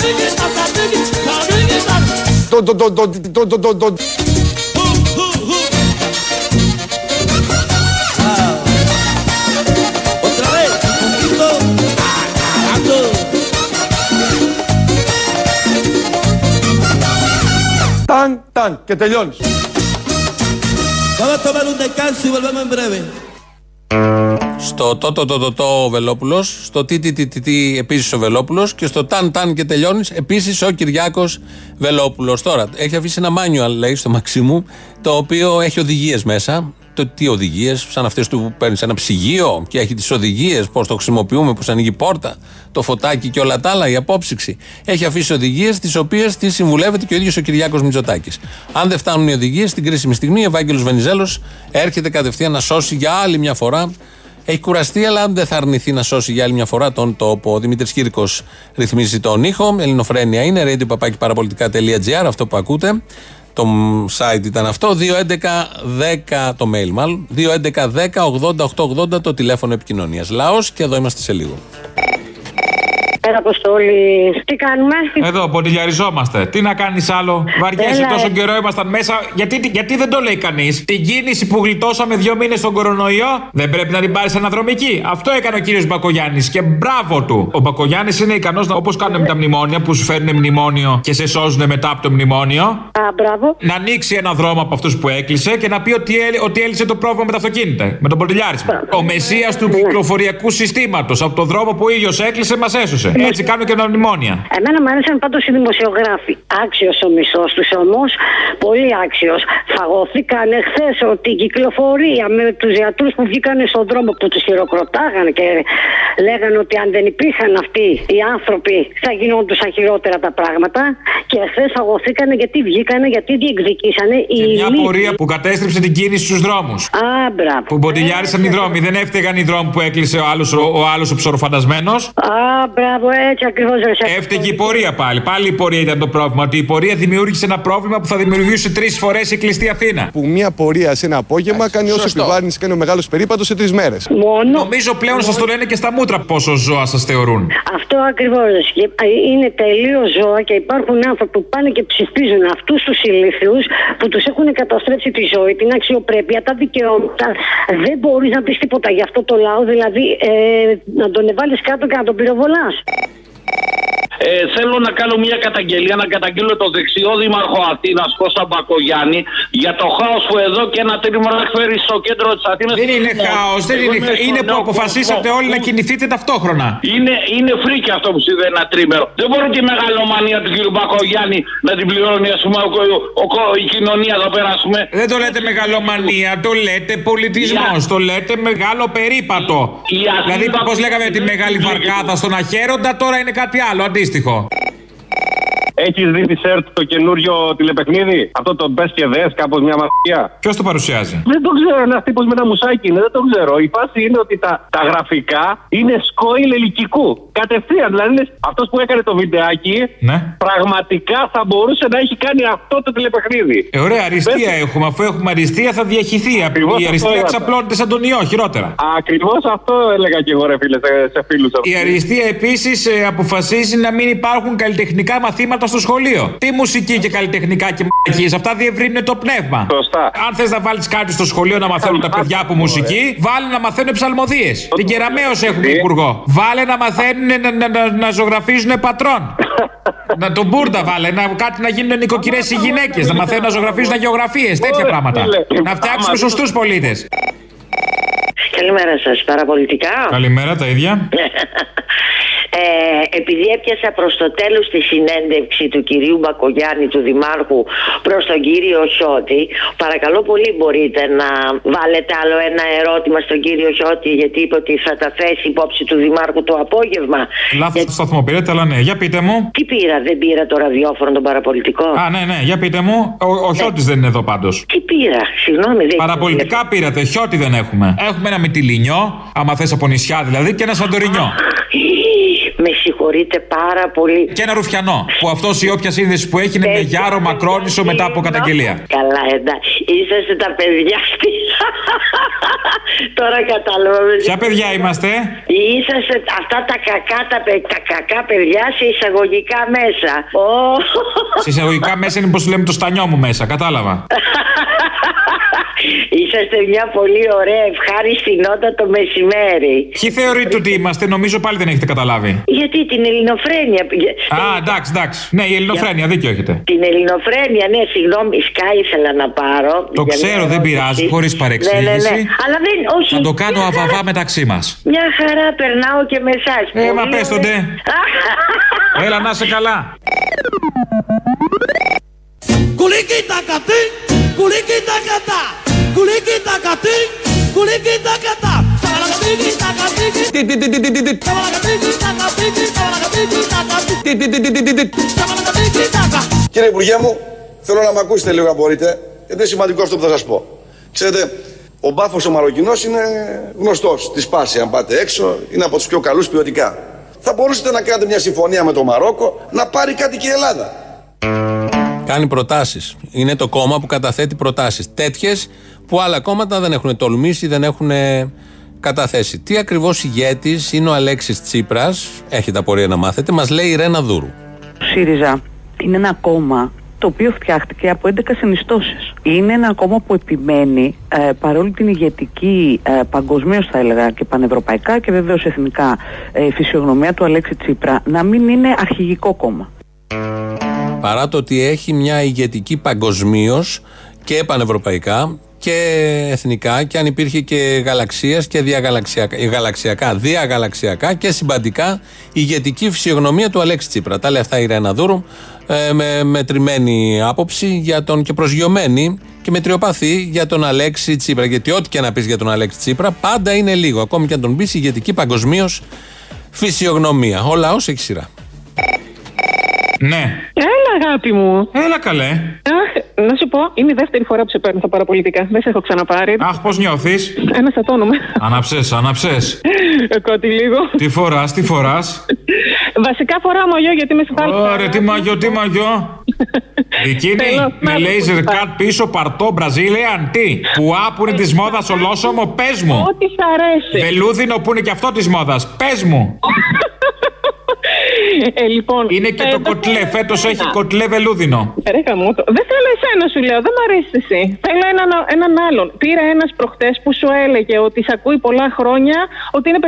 ti, kuliki taka. Ti ti ti ti ti ti ti. Sabalaka tiki taka tiki, sabalaka tiki taka tiki, sabalaka tiki taka tiki, sabalaka tiki taka. Το, το, το, το, το, το, το, το. Otra vez, un poquito. Acabando. Ταν, ταν και τελειώνεις. Vamos a tomar un descanso y volvemos en breve. Στο το το το το το ο Βελόπουλος, στο τι τι τι τι, τι επίσης ο Βελόπουλος και στο ταν ταν και τελειώνεις επίσης ο Κυριάκος Βελόπουλος. Τώρα έχει αφήσει ένα manual, λέει, στο Μαξίμου, το οποίο έχει οδηγίες μέσα. Το τι οδηγίες, σαν αυτές του παίρνει ένα ψυγείο και έχει τις οδηγίες, πώς το χρησιμοποιούμε, πώς ανοίγει η πόρτα, το φωτάκι και όλα τα άλλα, η απόψυξη. Έχει αφήσει οδηγίες, τις οποίες τις συμβουλεύεται και ο ίδιος ο Κυριάκος Μητσοτάκης. Αν δεν φτάνουν οι οδηγίες, στην κρίσιμη στιγμή, ο Ευάγγελος Βενιζέλος έρχεται κατευθείαν να σώσει για άλλη μια φορά έχει κουραστεί, αλλά δεν θα αρνηθεί να σώσει για άλλη μια φορά τον τόπο. Ο Δημήτρης Κύρκος ρυθμίζει τον ήχο. Ελληνοφρένια είναι. radio.parapolitica.gr, αυτό που ακούτε. Το site ήταν αυτό. 2.11.10 το mail μάλλον. 2.11.10.80.880 το τηλέφωνο επικοινωνίας. Λαός και εδώ είμαστε σε λίγο. Πέρα Αποστόλη. Τι κάνουμε; Εδώ, ποντιλιαριζόμαστε. Τι να κάνεις άλλο; Βαριέσαι Έλα, τόσο ε. καιρό ήμασταν μέσα. Γιατί, γιατί δεν το λέει κανείς; Την κίνηση που γλιτώσαμε δύο μήνες στον κορονοϊό δεν πρέπει να την πάρεις αναδρομική. Αυτό έκανε ο κύριος Μπακογιάννης και μπράβο του. Ο Μπακογιάννης είναι ικανός να, όπως κάνουν με τα μνημόνια που σου φέρνουν μνημόνιο και σε σώζουν μετά από το μνημόνιο. Α, μπράβο. Να ανοίξει ένα δρόμο από αυτούς που έκλεισε και να πει ότι, έλυ- ότι έλυσε το πρόβλημα με τα αυτοκίνητα. Με τον ποντιλιάρισμα. Ο μεσίας του κυκλοφοριακού συστήματος. Από το δρόμο που ο ίδιος έκλεισε, μας έσωσε. Έτσι κάνουν και τα μνημόνια. Εμένα μου άρεσαν πάντως οι δημοσιογράφοι. Άξιος ο μισθό τους όμως, πολύ άξιος. Φαγωθήκαν χθε ότι η κυκλοφορία με τους γιατρούς που βγήκαν στον δρόμο που τους χειροκροτάγαν και λέγανε ότι αν δεν υπήρχαν αυτοί οι άνθρωποι θα γινόντουσαν χειρότερα τα πράγματα. Και χθε φαγωθήκαν γιατί βγήκανε, γιατί διεκδικήσανε οι Μια λύθοι. πορεία που κατέστρεψε την κίνηση στους δρόμους. Α, μπράβο. Που μποντιλιάρισαν οι δρόμοι. Δεν έφταιγαν οι δρόμοι που έκλεισε ο άλλος ο, ο, άλλος ο ψωροφαντασμένος. Α, μπράβο, έτσι ακριβώς. Έφταιγε η πορεία πάλι. Πάλι η πορεία ήταν το πρόβλημα. Ότι η πορεία δημιούργησε ένα πρόβλημα που θα δημιουργήσει τρεις φορές η κλειστή Αθήνα. Που μία πορεία σε ένα απόγευμα κάνει όσο σωστό. επιβάρυνση κάνει ο μεγάλος περίπατος σε τρεις μέρες. Μόνο. Νομίζω πλέον σας το λένε και στα μούτρα πόσο ζώα σας θεωρούν. Αυτό ακριβώς. Είναι τελείως ζώα και υπάρχουν άνθρωποι που πάνε και ψηφίζουν αυτούς τους ηλίθιους που τους έχουν καταστρέψει τη ζωή, την αξιοπρέπεια, τα δικαιώματα. Δεν μπορείς να πεις τίποτα για αυτό το λαό, δηλαδή ε, να τον βάλει κάτω και να τον πυροβολάς. ああ。Ε, θέλω να κάνω μια καταγγελία, να καταγγείλω το δεξιό δήμαρχο Αθήνας, Κώστα Μπακογιάννη, για το χάος που εδώ και ένα τρίμηνο έχει φέρει στο κέντρο της Αθήνας. Δεν είναι χάος, δεν είναι χάο. Είναι που αποφασίσατε όλοι να κινηθείτε ταυτόχρονα. Είναι, είναι φρίκι αυτό που συμβαίνει ένα τρίμερο. Δεν μπορεί τη μεγαλομανία του κ. Μπακογιάννη να την πληρώνει ας πούμε, ο, ο, ο- η κοινωνία εδώ πέρα, ας πούμε. Δεν το λέτε μεγαλομανία, το λέτε πολιτισμός, το λέτε μεγάλο περίπατο. Δηλαδή, πώς λέγαμε τη μεγάλη βαρκάδα στον Αχέροντα, τώρα είναι κάτι άλλο αντίστοιχο αντίστοιχο. Έχεις δει τη ΣΕΡΤ το καινούριο τηλεπαιχνίδι; Αυτό το μπες και δες, κάπως μια μαρτυρία. Ποιος το παρουσιάζει; Δεν το ξέρω, ένας τύπος με ένα μουσάκι είναι, δεν το ξέρω. Η φάση είναι ότι τα, τα γραφικά είναι σκόιλ ελικικού. Κατευθείαν, δηλαδή αυτός που έκανε το βιντεάκι Ναι. πραγματικά θα μπορούσε να έχει κάνει αυτό το τηλεπαιχνίδι. Ε, ωραία, αριστεία έχουμε. Αφού έχουμε αριστεία, θα διαχυθεί. Ακριβώς Η αυτό αριστεία έγραψα. ξαπλώνεται σαν τον ιό, χειρότερα. Ακριβώς αυτό έλεγα και εγώ, ρε φίλε, σε, σε φίλους. Η αριστεία επίσης αποφασίζει να μην υπάρχουν καλλιτεχνικά μαθήματα στο σχολείο. Τι μουσική και καλλιτεχνικά και μαγικίε, αυτά διευρύνουν το πνεύμα. Σωστά. Αν θες να βάλεις κάτι στο σχολείο να μαθαίνουν τα παιδιά από μουσική, βάλε να μαθαίνουν ψαλμοδίες. Την Κεραμαίο έχουμε υπουργό. Βάλε να μαθαίνουν να, να, να, να ζωγραφίζουν πατρών. να τον Μπούρντα βάλε, να, κάτι να γίνουν νοικοκυρές οι γυναίκες, να μαθαίνουν να ζωγραφίζουν αγιογραφίε, τέτοια πράγματα. Να φτιάξουμε σωστούς πολίτες. Καλημέρα σας, παραπολιτικά. Καλημέρα, τα ίδια. Ε, επειδή έπιασα προς το τέλος τη συνέντευξη του κυρίου Μπακογιάννη, του Δημάρχου, προς τον κύριο Χιώτη, παρακαλώ πολύ μπορείτε να βάλετε άλλο ένα ερώτημα στον κύριο Χιώτη, γιατί είπε ότι θα τα θέσει υπόψη του Δημάρχου το απόγευμα. Λάθος το σταθμό πήρατε, αλλά ναι, για πείτε μου. Τι πήρα, δεν πήρα το ραδιόφωνο τον παραπολιτικό; Α, ναι, ναι, για πείτε μου. Ο, ο Χιώτης δεν είναι εδώ πάντως. Τι πήρα, συγγνώμη, δεν Παραπολιτικά πήρατε, Χιώτη δεν έχουμε. Έχουμε ένα μυτιλίνιο, άμα θες από νησιά δηλαδή, και ένα σαντορινιό. Με συγχωρείτε πάρα πολύ. Και ένα ρουφιανό. Που αυτός η όποια σύνδεση που έχει είναι με Γιάρο Μακρόνισο μετά από καταγγελία. Καλά, εντάξει. Είσαστε τα παιδιά στη. Τώρα κατάλαβα. Ποια παιδιά είμαστε, Είσαστε αυτά τα κακά, τα, παι- τα κακά παιδιά σε εισαγωγικά μέσα. Ω. Σε εισαγωγικά μέσα είναι πώ λέμε το στανιό μου μέσα, κατάλαβα. Είσαστε μια πολύ ωραία ευχάριστη νότα το μεσημέρι. Ποιοι θεωρείτε ότι είμαστε, νομίζω πάλι δεν έχετε καταλάβει. Γιατί την ελληνοφρένεια. Α, εντάξει, εντάξει. Ναι, η ελληνοφρένεια, δίκιο έχετε. Την ελληνοφρένεια, ναι, συγγνώμη, σκά ήθελα να πάρω. Το για μια ξέρω, δεν ερώτηση. πειράζει, χωρίς Ναι, ναι, παρεξήγηση. ναι. Αλλά δεν, όχι. Θα το κάνω μια χαρά- αβαβά μεταξύ μας. Μια χαρά περνάω και με εσάς. Ε, μα πες τον ντε. Έλα, να είσαι καλά. Κουλίκι τακατή, κουλίκι τακατά, κουλίκι τακατή, κουλίκι τακατά. Σαβαλακατίκι τακατίκι, σαβαλακατίκι τακατίκι, σαβαλακατίκι τακατίκι, σαβαλακατίκι τακα. Κύριε Υπουργέ μου, θέλω να με ακούσετε λίγο αν μπορείτε, γιατί είναι σημαντικό αυτό που θα σας πω. Ξέρετε, ο μπάφος ο Μαροκινός είναι γνωστός. Τη σπάση, αν πάτε έξω, είναι από τους πιο καλούς ποιοτικά. Θα μπορούσατε να κάνετε μια συμφωνία με το Μαρόκο να πάρει κάτι και η Ελλάδα. Κάνει προτάσεις. Είναι το κόμμα που καταθέτει προτάσεις. Τέτοιες που άλλα κόμματα δεν έχουν τολμήσει, δεν έχουν καταθέσει. Τι ακριβώς ηγέτης είναι ο Αλέξης Τσίπρας, έχετε απορία να μάθετε, μας λέει η Ρένα Δούρου. ΣΥΡΙΖΑ είναι ένα κόμμα το οποίο φτιάχτηκε από 11 συνιστώσεις. Είναι ένα κόμμα που επιμένει ε, παρόλη την ηγετική ε, παγκοσμίως θα έλεγα και πανευρωπαϊκά και βεβαίως εθνικά ε, φυσιογνωμία του Αλέξη Τσίπρα να μην είναι αρχηγικό κόμμα. Παρά το ότι έχει μια ηγετική παγκοσμίως και πανευρωπαϊκά και εθνικά και αν υπήρχε και γαλαξίας και διαγαλαξιακά, ε, γαλαξιακά, διαγαλαξιακά και συμπαντικά ηγετική φυσιογνωμία του Αλέξη Τσίπρα. Τα λέει αυτά η Ρένα Δούρου ε, με μετρημένη άποψη για τον και προσγειωμένη και μετριοπαθή για τον Αλέξη Τσίπρα. Γιατί ό,τι και να πεις για τον Αλέξη Τσίπρα, πάντα είναι λίγο. Ακόμη και αν τον πεις ηγετική παγκοσμίως φυσιογνωμία. Ο λαός έχει σειρά. Ναι. Έλα, αγάπη μου. Έλα, καλέ. Αχ, να σου πω, είναι η δεύτερη φορά που σε παίρνω στα παραπολιτικά. Δεν σε έχω ξαναπάρει. Αχ, πώς νιώθεις; Ένα ατόνομα. Αναψέ, αναψέ. Κάτι λίγο. τι φοράς, τι φοράς; Βασικά φοράω μαγιό γιατί με σφάλει. Ωραία, τι μαγιό, τι μαγιό; Μπικίνι Θέλω με να laser πω cut πίσω παρτό Brazilian. Τι; Που που είναι της μόδας ολόσωμο, πες μου. Ό,τι σ' αρέσει. Βελούδινο που είναι και αυτό της μόδας. Πες μου. Ε, λοιπόν, Είναι και ε, το δεν κοτλέ. θέλω Φέτος εσένα. έχει κοτλέ βελούδινο. Ρε γαμώτο. Δεν θέλω εσένα, σου λέω. Δεν μ' αρέσει εσύ. Θέλω έναν, έναν άλλον. Πήρα ένας προχτές που σου έλεγε ότι σε ακούει πολλά χρόνια, ότι είναι 53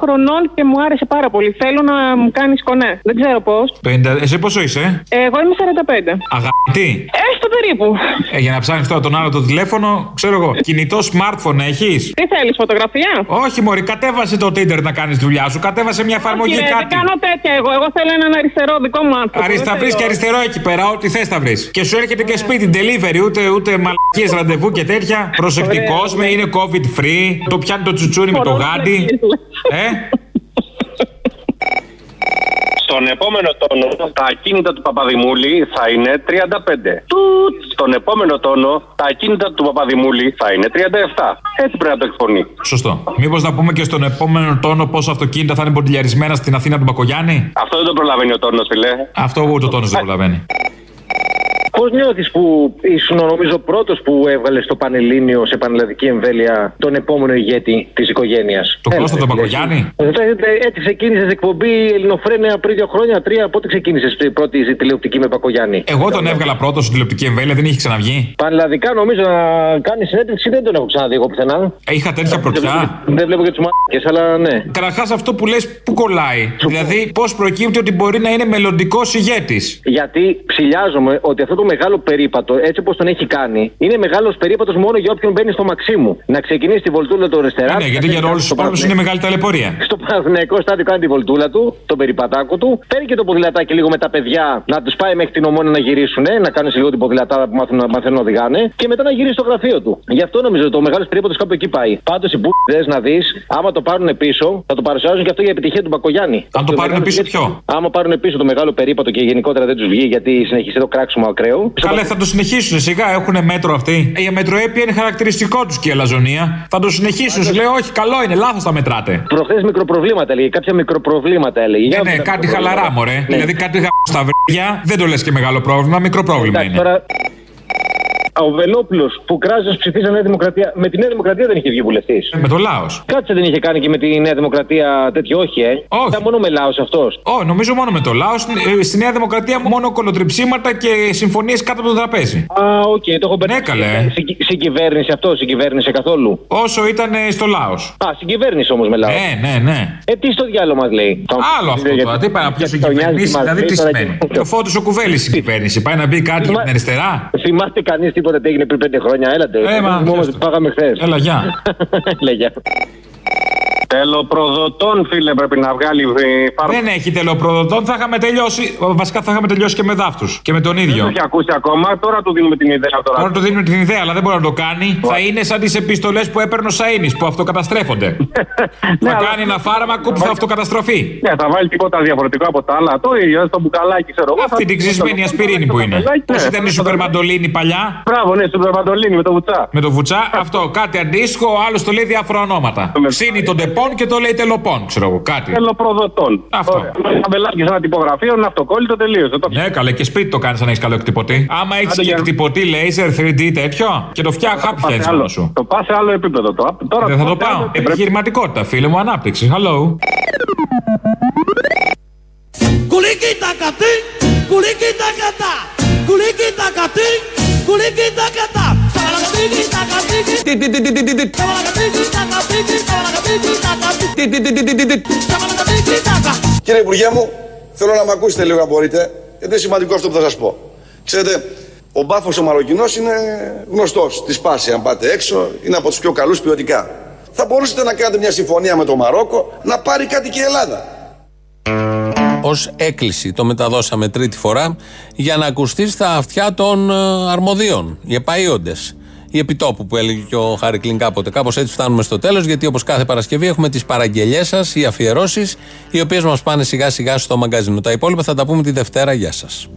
χρονών και μου άρεσε πάρα πολύ. Θέλω να μου κάνεις κονέ. Δεν ξέρω πώς. 50... Εσύ πόσο είσαι, Εγώ είμαι 45. Αγαπητή. Έστω περίπου. Ε, για να ψάχνεις τώρα τον άλλο το τηλέφωνο, ξέρω εγώ. Κινητό smartphone έχεις; Τι θέλεις, φωτογραφία; Όχι, Μωρή, κατέβασε το Tinder να κάνεις δουλειά σου. Κατέβασε μια εφαρμογή Όχι, ρε, κάτι. Δεν κάνω τέτοια εγώ. Εγώ θέλω έναν αριστερό δικό μου άνθρωπο. Αριστα, Δεν βρεις και θέλω- αριστερό εκεί πέρα, ό,τι θες θα βρεις. Και σου έρχεται και σπίτι, delivery, ούτε, ούτε μαλακίες ραντεβού και τέτοια. Προσεκτικός με, είναι COVID free. Το πιάνει το τσουτσούνι με το γάντι. Ε, Στον επόμενο τόνο τα ακίνητα του Παπαδημούλη θα είναι 35. Στον επόμενο τόνο τα ακίνητα του Παπαδημούλη θα είναι 37. Έτσι πρέπει να το εκφωνεί. σωστό. Μήπως να πούμε και στον επόμενο τόνο πόσα αυτοκίνητα θα είναι μποντιλιαρισμένα στην Αθήνα του Μπακογιάννη; Αυτό δεν το προλαβαίνει ο τόνος, φιλέ. Αυτό ούτε ο τόνος δεν προλαβαίνει. Πώς νιώθεις που ήσουν, νομίζω, πρώτος που έβγαλες στο Πανελλήνιο σε πανελλαδική εμβέλεια τον επόμενο ηγέτη της οικογένειας; Το Κώστα τον Μπακογιάννη. Έτσι ξεκίνησες εκπομπή Ελληνοφρένια πριν δύο χρόνια, τρία. Πότε ξεκίνησες η πρώτη τηλεοπτική με Μπακογιάννη. Εγώ τον έβγαλα πρώτος στην τηλεοπτική εμβέλεια, δεν είχε ξαναβγεί. Πανελλαδικά νομίζω να κάνεις συνέντευξη δεν τον έχω ξαναδεί εγώ πουθενά. Ε, Είχα τέτοια πρωτιά. Δεν βλέπω και τους μάκε, αλλά ναι. Καταρχάς αυτό που λες, πού κολλάει; Δηλαδή, πώς προκύπτει ότι μπορεί να είναι μελλοντικός ηγέτης; Γιατί ψηλιάζομαι ότι αυτό το μεγάλο περίπατο, έτσι όπως τον έχει κάνει, είναι μεγάλος περίπατος μόνο για όποιον μπαίνει στο Μαξίμου. Να ξεκινήσει τη βολτούλα του αριστερά. Ναι, γιατί για όλους τους υπόλοιπου είναι μεγάλη ταλαιπωρία. Στο Παναθηναϊκό στάδιο κάνει τη βολτούλα του, τον περιπατάκο του. Παίρνει και το ποδηλατάκι λίγο με τα παιδιά να τους πάει μέχρι την ομόνια να γυρίσουν, να κάνουν σε λίγο την ποδηλατάδα που μάθουν, μαθαίνουν να οδηγάνε και μετά να γυρίσει στο γραφείο του. Γι' αυτό νομίζω ότι το μεγάλος περίπατος κάπου εκεί πάει. Πάντως οι μπουκδε να δεις, άμα το πάρουν πίσω, θα το παρουσιάζουν και αυτό για επιτυχία του Μπακογιάννη. Αν το πάρουν πίσω, ποιο; Άμα πάρουν πίσω το μεγάλο περίπατο και γενικότερα δεν τους βγει γιατί συνεχίσει το κράξιμο ακραίο. Καλέ, θα το συνεχίσουν σιγά, έχουν μέτρο αυτοί. Η αμετροέπεια είναι χαρακτηριστικό τους και η αλαζονία. Θα το συνεχίσουν, σου λέει, Όχι, καλό είναι, λάθος τα μετράτε. Προχθές μικροπροβλήματα έλεγε, κάποια μικροπροβλήματα έλεγε. Ναι, Για ναι, τα κάτι μικροπροβλήματα. χαλαρά, μωρέ. Ναι. Δηλαδή κάτι γα... στα βρύδια δεν το λες και μεγάλο πρόβλημα, μικρό πρόβλημα Εντάξει, είναι. τώρα, Ο Βελόπουλο που κράζεις ψηφίζα Νέα Δημοκρατία. Με τη Νέα Δημοκρατία δεν είχε βγει βουλευτής. Με το λαό. Κάτσε δεν είχε κάνει και με τη Νέα Δημοκρατία τέτοιο, όχι, ε. Όχι. Ήταν μόνο με λαό αυτός. Όχι, νομίζω μόνο με το λαό. Στη Νέα Δημοκρατία μόνο κολοτριψίματα και συμφωνίες κάτω από το τραπέζι. Α, οκ, το έχω μπερδέψει. Ναι, καλέ. Συ- Συγκυβέρνηση αυτό, συγκυβέρνησε καθόλου; Όσο ήταν ε, στο λαό. Α, συγκυβέρνηση όμως με λαό. Ναι, ναι, ναι. Ε, τι στο διάλογο μας λέει; Άλλο αυτό τώρα. Τι πάει να πει συγκυβέρνηση, δηλαδή τι σημαίνει. Το φώτος ο κουβέλης η κυβέρνηση. Πάει να μπει κάτι για την αριστερά. Θυμάστε κανείς τίποτα τι έγινε πριν πέντε χρόνια, έλατε. Ε, μα, Θυμόμαστε, χαίρεστε. Πάγαμε χθες. Έλα, γεια. Έλα, γεια. Τελοπροδοτών, φίλε, πρέπει να βγάλει. ε, πάρα- Δεν έχει τελεοπροδοτών, θα είχαμε τελειώσει. Βασικά θα είχαμε τελειώσει και με δάφτους. Και με τον Δεν το ίδιο. έχει ακούσει ακόμα, τώρα του δίνουμε την ιδέα τώρα. Τώρα του δίνουμε την ιδέα, αλλά δεν μπορεί να το κάνει. Θα είναι σαν τις επιστολές που έπαιρνε ο Σαΐνης που αυτοκαταστρέφονται. θα κάνει ένα φάρμακο που θα αυτοκαταστροφεί. Ναι, θα βάλει τίποτα διαφορετικό από τα άλλα. Το ίδιο, στο μπουκαλάκι, ξέρω εγώ. Αυτή την ξυσμένη ασπιρίνη που είναι. Πώς ήταν η σούπερ μαντολίνη παλιά; Μπράβο, ναι, σούπερ μαντολίνη με το βουτσά. Με το βουτσά, αυτό κάτι αντίστοιχο, ο άλλος το λέει διάφορα ονόματα. Ψήνει τον τεπό λοιπόν και το λέει τελοπών, ξέρω εγώ, κάτι. Τελοπροδοτών. Αυτό. Ταμπελάκι σε ένα τυπογραφείο, είναι αυτοκόλλητο τελείωσε. Το... Ναι, καλέ, και σπίτι το κάνεις αν έχεις καλό εκτυπωτή. Άμα έχεις Άντε, και για- εκτυπωτή laser 3D τέτοιο και το φτιάχνεις, χάπι Πάσε φτιάχνει άλλο. μόνο σου. Το πας σε άλλο επίπεδο τώρα. τώρα Δεν θα το πάω σε άλλο πάω. επίπεδο. Επιχειρηματικότητα, φίλε μου, ανάπτυξη. Hello. Κουλίκι τα κατή, κουλίκι τα κατά. Κουλίκι τα κατή, κουλίκι τα κατά. Κύριε Υπουργέ μου, θέλω να με ακούσετε λίγο αν μπορείτε, γιατί είναι σημαντικό αυτό που θα σας πω. Ξέρετε, ο μπάφος ο Μαροκινός είναι γνωστός. Τη σπάση, αν πάτε έξω, είναι από τους πιο καλούς ποιοτικά. Θα μπορούσατε να κάνετε μια συμφωνία με το Μαρόκο να πάρει κάτι και η Ελλάδα. Ω έκκληση το μεταδώσαμε τρίτη φορά για να ακουστεί στα αυτιά των ε, αρμοδίων, οι επαείοντε. Οι επιτόπου που έλεγε και ο Χάρη Κλίν κάποτε. Κάπως έτσι φτάνουμε στο τέλος, γιατί όπως κάθε Παρασκευή έχουμε τις παραγγελίε σας, οι αφιερώσεις, οι οποίες μας πάνε σιγά σιγά στο μαγκαζίνο. Τα υπόλοιπα θα τα πούμε τη Δευτέρα. Γεια σας.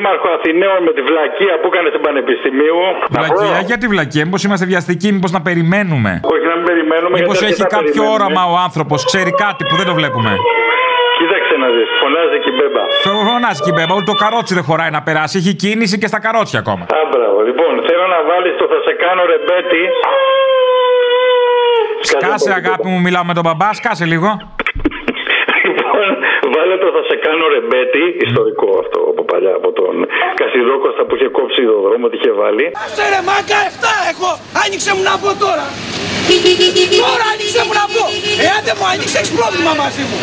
Δήμαρχο Αθηναίων με τη βλακεία που έκανε στην Πανεπιστημίου. Βλακεία, γιατί βλακεία, μήπως είμαστε βιαστικοί, μήπως να περιμένουμε; Όχι να μην περιμένουμε. Μήπως γιατί έχει αρκετά κάποιο περιμένουμε. όραμα ο άνθρωπος, ξέρει κάτι που δεν το βλέπουμε; Κοίταξε να δεις. Φωνάζει και η μπέμπα. Φωνάζει και η μπέμπα, ούτε το καρότσι δεν χωράει να περάσει. Έχει κίνηση και στα καρότσια ακόμα. Α, μπράβο. Λοιπόν, θέλω να βάλεις το θα σε κάνω ρεμπέτι. Σκάσε αγάπη μου, μιλάω με τον μπαμπά, σκάσε λίγο. Λοιπόν, βάλε το θα σε κάνω ρεμπέτι. Ιστορικό αυτό από παλιά, από τον Κασιδόκοστα που είχε κόψει το δρόμο, τι είχε βάλει. Άσε ρε μάκα, 7 έχω. Άνοιξε μου να πω τώρα. Τώρα άνοιξε μου να πω. Εάν δεν μου ανοίξει, έχεις πρόβλημα μαζί μου.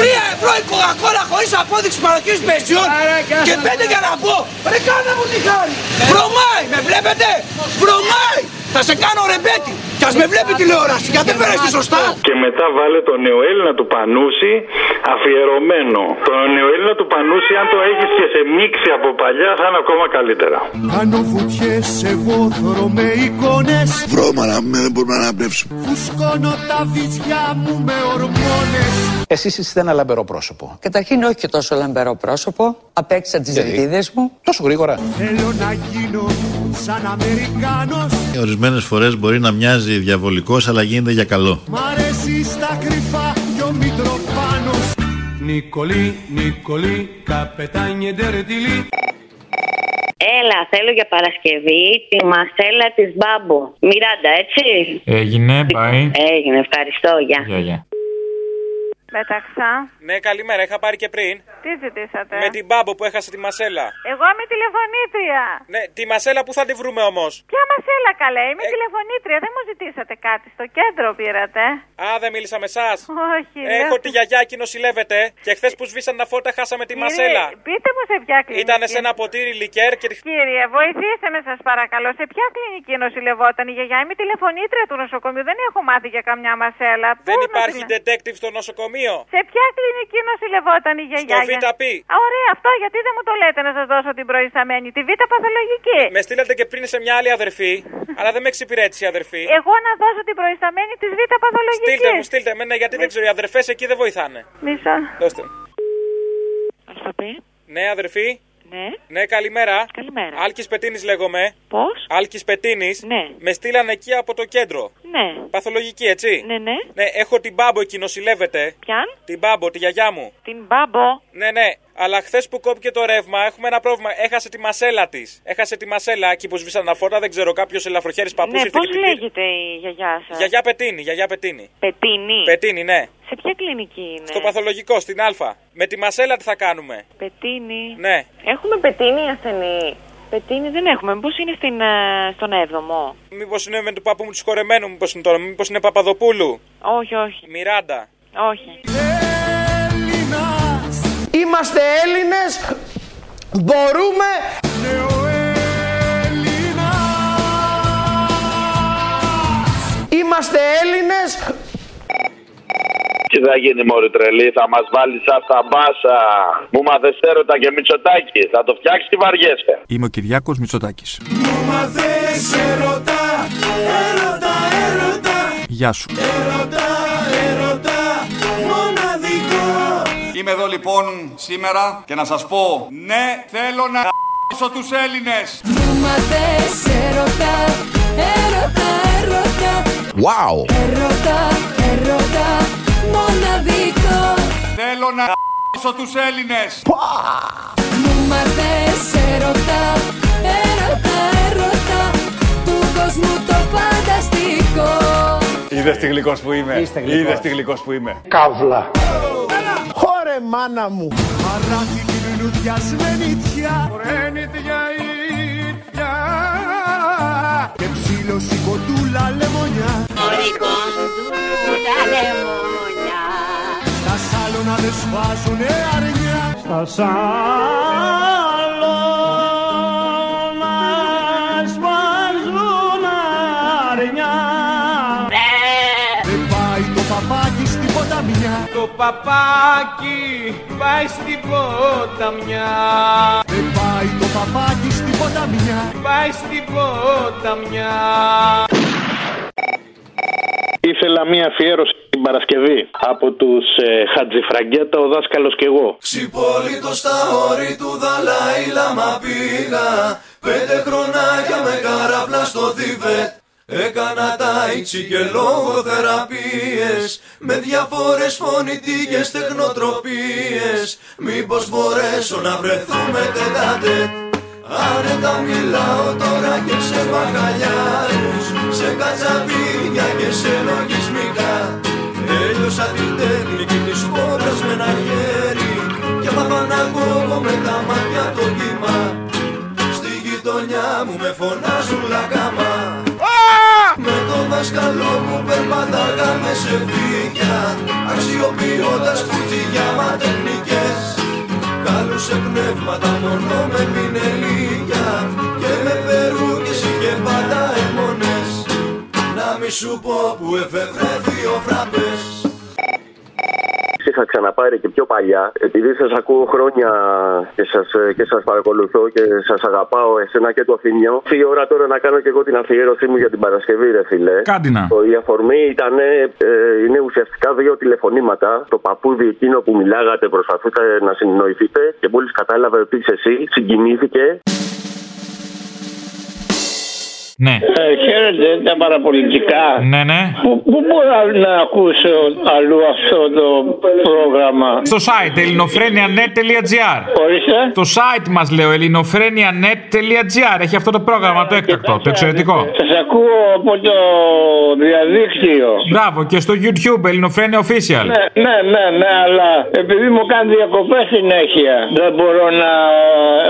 Τρία ευρώ η κοκακόλα χωρίς απόδειξη παροχής πεζιών και πέντε για να πω. Ρε κάνε μου τη χάρη. Βρωμάει, με βλέπετε. Βρωμάει. Θα σε κάνω ρεμπέτη. Κι ας με βλέπει τηλεόραση. Γιατί δεν φέρεσαι σωστά. Και μετά βάλε το νεοέλληνα του Πανούση αφιερωμένο. Το νεοέλληνα του Πανούση, αν το έχεις και σε μίξη από παλιά, θα είναι ακόμα καλύτερα. Κάνω βουτιές, εγώ θωρώ με εικόνες Βρώμα να μην δεν μπορούμε να αναπνεύσουμε. Φουσκώνω τα βυζιά μου με ορμόνες Εσεί είστε ένα λαμπερό πρόσωπο. Καταρχήν όχι και τόσο λαμπερό πρόσωπο. Απέξα τις Γιατί; ελπίδες μου. Τόσο γρήγορα. Θέλω να γίνω σαν Αμερικάνος Ορισμένες φορές μπορεί να μοιάζει διαβολικός, αλλά γίνεται για καλό. Μ' αρέσει στα κρυφά κι ο Μητροπάνος Νικολή, Νικολή, καπετάνιε ντερτιλή Έλα, θέλω για Παρασκευή τη μασέλα της Μπάμπο. Μιράντα, έτσι; Έγινε, πάει. Έγινε, ευχαριστώ, γεια. Γεια, γεια. Πέταξα. Ναι, καλημέρα, είχα πάρει και πριν. Τι ζητήσατε; Με την μπάμπο που έχασε τη μασέλα. Εγώ είμαι τηλεφωνήτρια. Ναι, τη μασέλα που θα τη βρούμε όμως. Ποια μασέλα καλέ, είμαι τηλεφωνήτρια. Δεν μου ζητήσατε κάτι. Στο κέντρο πήρατε. Α, δεν μίλησα με εσάς. Όχι. Έχω λέω- τη γιαγιά εκεί νοσηλεύεται και χθες που σβήσαν τα φώτα χάσαμε τη Κύριε, μασέλα. Πείτε μου σε ποια κλινική. Ήταν σε ένα ποτήρι λικέρ και. Κύριε, βοηθήστε με σας παρακαλώ. Σε ποια κλινική νοσηλευόταν η γιαγιά; Είμαι τηλεφωνήτρια του νοσοκομείου. Δεν έχω μάθει για καμιά μασέλα. Δεν Πού υπάρχει νοσηλε- detective στο νοσοκομείο. Σε ποια κλινική νοσηλευόταν η γιαγιά. Στο για- ΒΠ. Α, Ωραία, αυτό γιατί δεν μου το λέτε να σας δώσω την προϊσταμένη. Τη β' παθολογική. Με στείλατε και πριν σε μια άλλη αδερφή, αλλά δεν με εξυπηρέτησε η αδερφή. Εγώ να δώσω την προϊσταμένη της β' παθολογικής. Στείλτε μου, στείλτε με, ναι, γιατί δεν ξέρω, οι αδερφές εκεί δεν βοηθάνε. Μισό. Δώστε μου. Αλφαπέ. Ναι, αδερφή. Ναι. Ναι, καλημέρα. Καλημέρα. Άλκης Πετίνης λέγομαι. Πώς; Άλκης Πετίνης. Ναι. Με στείλανε εκεί από το κέντρο. Ναι. Παθολογική, έτσι; Ναι, ναι. Ναι, έχω την μπάμπο εκεί, νοσηλεύεται. Ποιαν; Την μπάμπο, τη γιαγιά μου. Την μπάμπο. Ναι, ναι. Αλλά χθες που κόπηκε το ρεύμα, έχουμε ένα πρόβλημα. Έχασε τη μασέλα της. Έχασε τη μασέλα εκεί που σβήσαν τα φώτα. Δεν ξέρω, κάποιος ελαφροχέρι παππούς Ναι, ήρθε πώς και την πήρε. λέγεται η γιαγιά σας; Γιαγιά Πετίνη, γιαγιά Πετίνη. Πετίνη. Πετίνη, ναι. Σε ποια κλινική είναι; Στο παθολογικό, στην Α. Με τη μασέλα τι θα κάνουμε; Πετίνη. Ναι. Έχουμε πετίνη ασθενή. Πετίνη δεν έχουμε. Μήπως είναι στην, ε, στον 7ο. Μήπως είναι με του παππού μου τους χορεμένου, μήπως είναι τώρα. Μήπως είναι Παπαδοπούλου; Όχι, όχι. Μιράντα. Όχι. Είμαστε Έλληνες, μπορούμε... Είμαστε Έλληνες, Τι θα γίνει μωρή τρελή, θα μας βάλει σαν τα μπάσα. Μου μάθες έρωτα και μυτσοτάκι. Θα το φτιάξεις τι βαριέσαι. Είμαι ο Κυριάκος Μητσοτάκης. Μα δεν σε ρωτά, έρωτα, έρωτα Γεια σου. Έρωτα, έρωτα, Είμαι εδώ λοιπόν σήμερα και να σας πω ναι θέλω να ***σω τους Έλληνες. Μα θες έρωτα, έρωτα, έρωτα Wow. Έρωτα, έρωτα, μοναδικό Θέλω να ***σω τους Έλληνες. Μου μαθες έρωτα, έρωτα, έρωτα Του κόσμου το φανταστικό Είδες τι γλυκός που είμαι. Είδες τι γλυκός που είμαι. Καύλα. Ωρε μάνα μου. Παράθη την λουδιασμένη τιά. Ρένιτια ήρθια. Και ψήλωση κοντούλα λεμονιά. Στα σάλωνα δεν σφάζουνε αρνιά. Στα σάλωνα παπάκι πάει στην ποταμιά. Δεν πάει το παπάκι στην ποταμιά. Πάει στην ποταμιά. Ήθελα μία αφιέρωση την Παρασκευή από τους ε, Χατζηφραγκέτα, ο δάσκαλος και εγώ. Ξυπόλυτος στα όρη του Δαλάη Λάμα πήγα Πέντε χρονάκια με καράβλα στο Θιβέτ Έκανα τάιτσι και λογοθεραπείες Με διάφορες φωνητικές τεχνοτροπίες. Μήπως μπορέσω να βρεθούμε τετατέτ Άνετα μιλάω τώρα και σε μπακαλιάρους Σε κατσαβίδια και σε λογισμικά. Έλειωσα την τέχνικη της χώρας με ένα χέρι Και μάθα να κόβω με τα μάτια το κύμα. Στη γειτονιά μου με φωνάζουν λακάμα Με το δάσκαλό μου περπατάγαμε σε φύγια Αξιοποιώντας κουτιγιάμα τεχνικές. Κάλουσε πνεύματα μόνο με πινελίγια Και με περούκες είχε πάντα αιμονές. Να μη σου πω που εφεύρε δύο φραπές είχα ξαναπάρει και πιο παλιά, επειδή σας ακούω χρόνια και σας και σας παρακολουθώ και σας αγαπάω εσένα και το Αθηνιό. Ήρθε η ώρα τώρα να κάνω και εγώ την αφιέρωσή μου για την Παρασκευή, ρε φιλέ. Κάντινα. Το, η αφορμή ήταν, ε, είναι ουσιαστικά δύο τηλεφωνήματα. Το παππούδι εκείνο που μιλάγατε, προσπαθούτε να συνεννοηθείτε και μόλις κατάλαβε ότι είσαι εσύ, συγκινήθηκε. Ναι. Ε, χαίρετε τα παραπολιτικά. Ναι, ναι. Πού, πού μπορώ να ακούσω αλλού αυτό το πρόγραμμα; Στο site ελληνοφρένια.net.gr Ορίστε. Το site μας λέω ελληνοφρένια.net.gr Έχει αυτό το πρόγραμμα το έκτακτο, το εξαιρετικό. Σας ακούω από το διαδίκτυο. Μπράβο και στο YouTube ελληνοφρένια official. Ναι, ναι, ναι, ναι, αλλά επειδή μου κάνει διακοπές συνέχεια, δεν μπορώ να.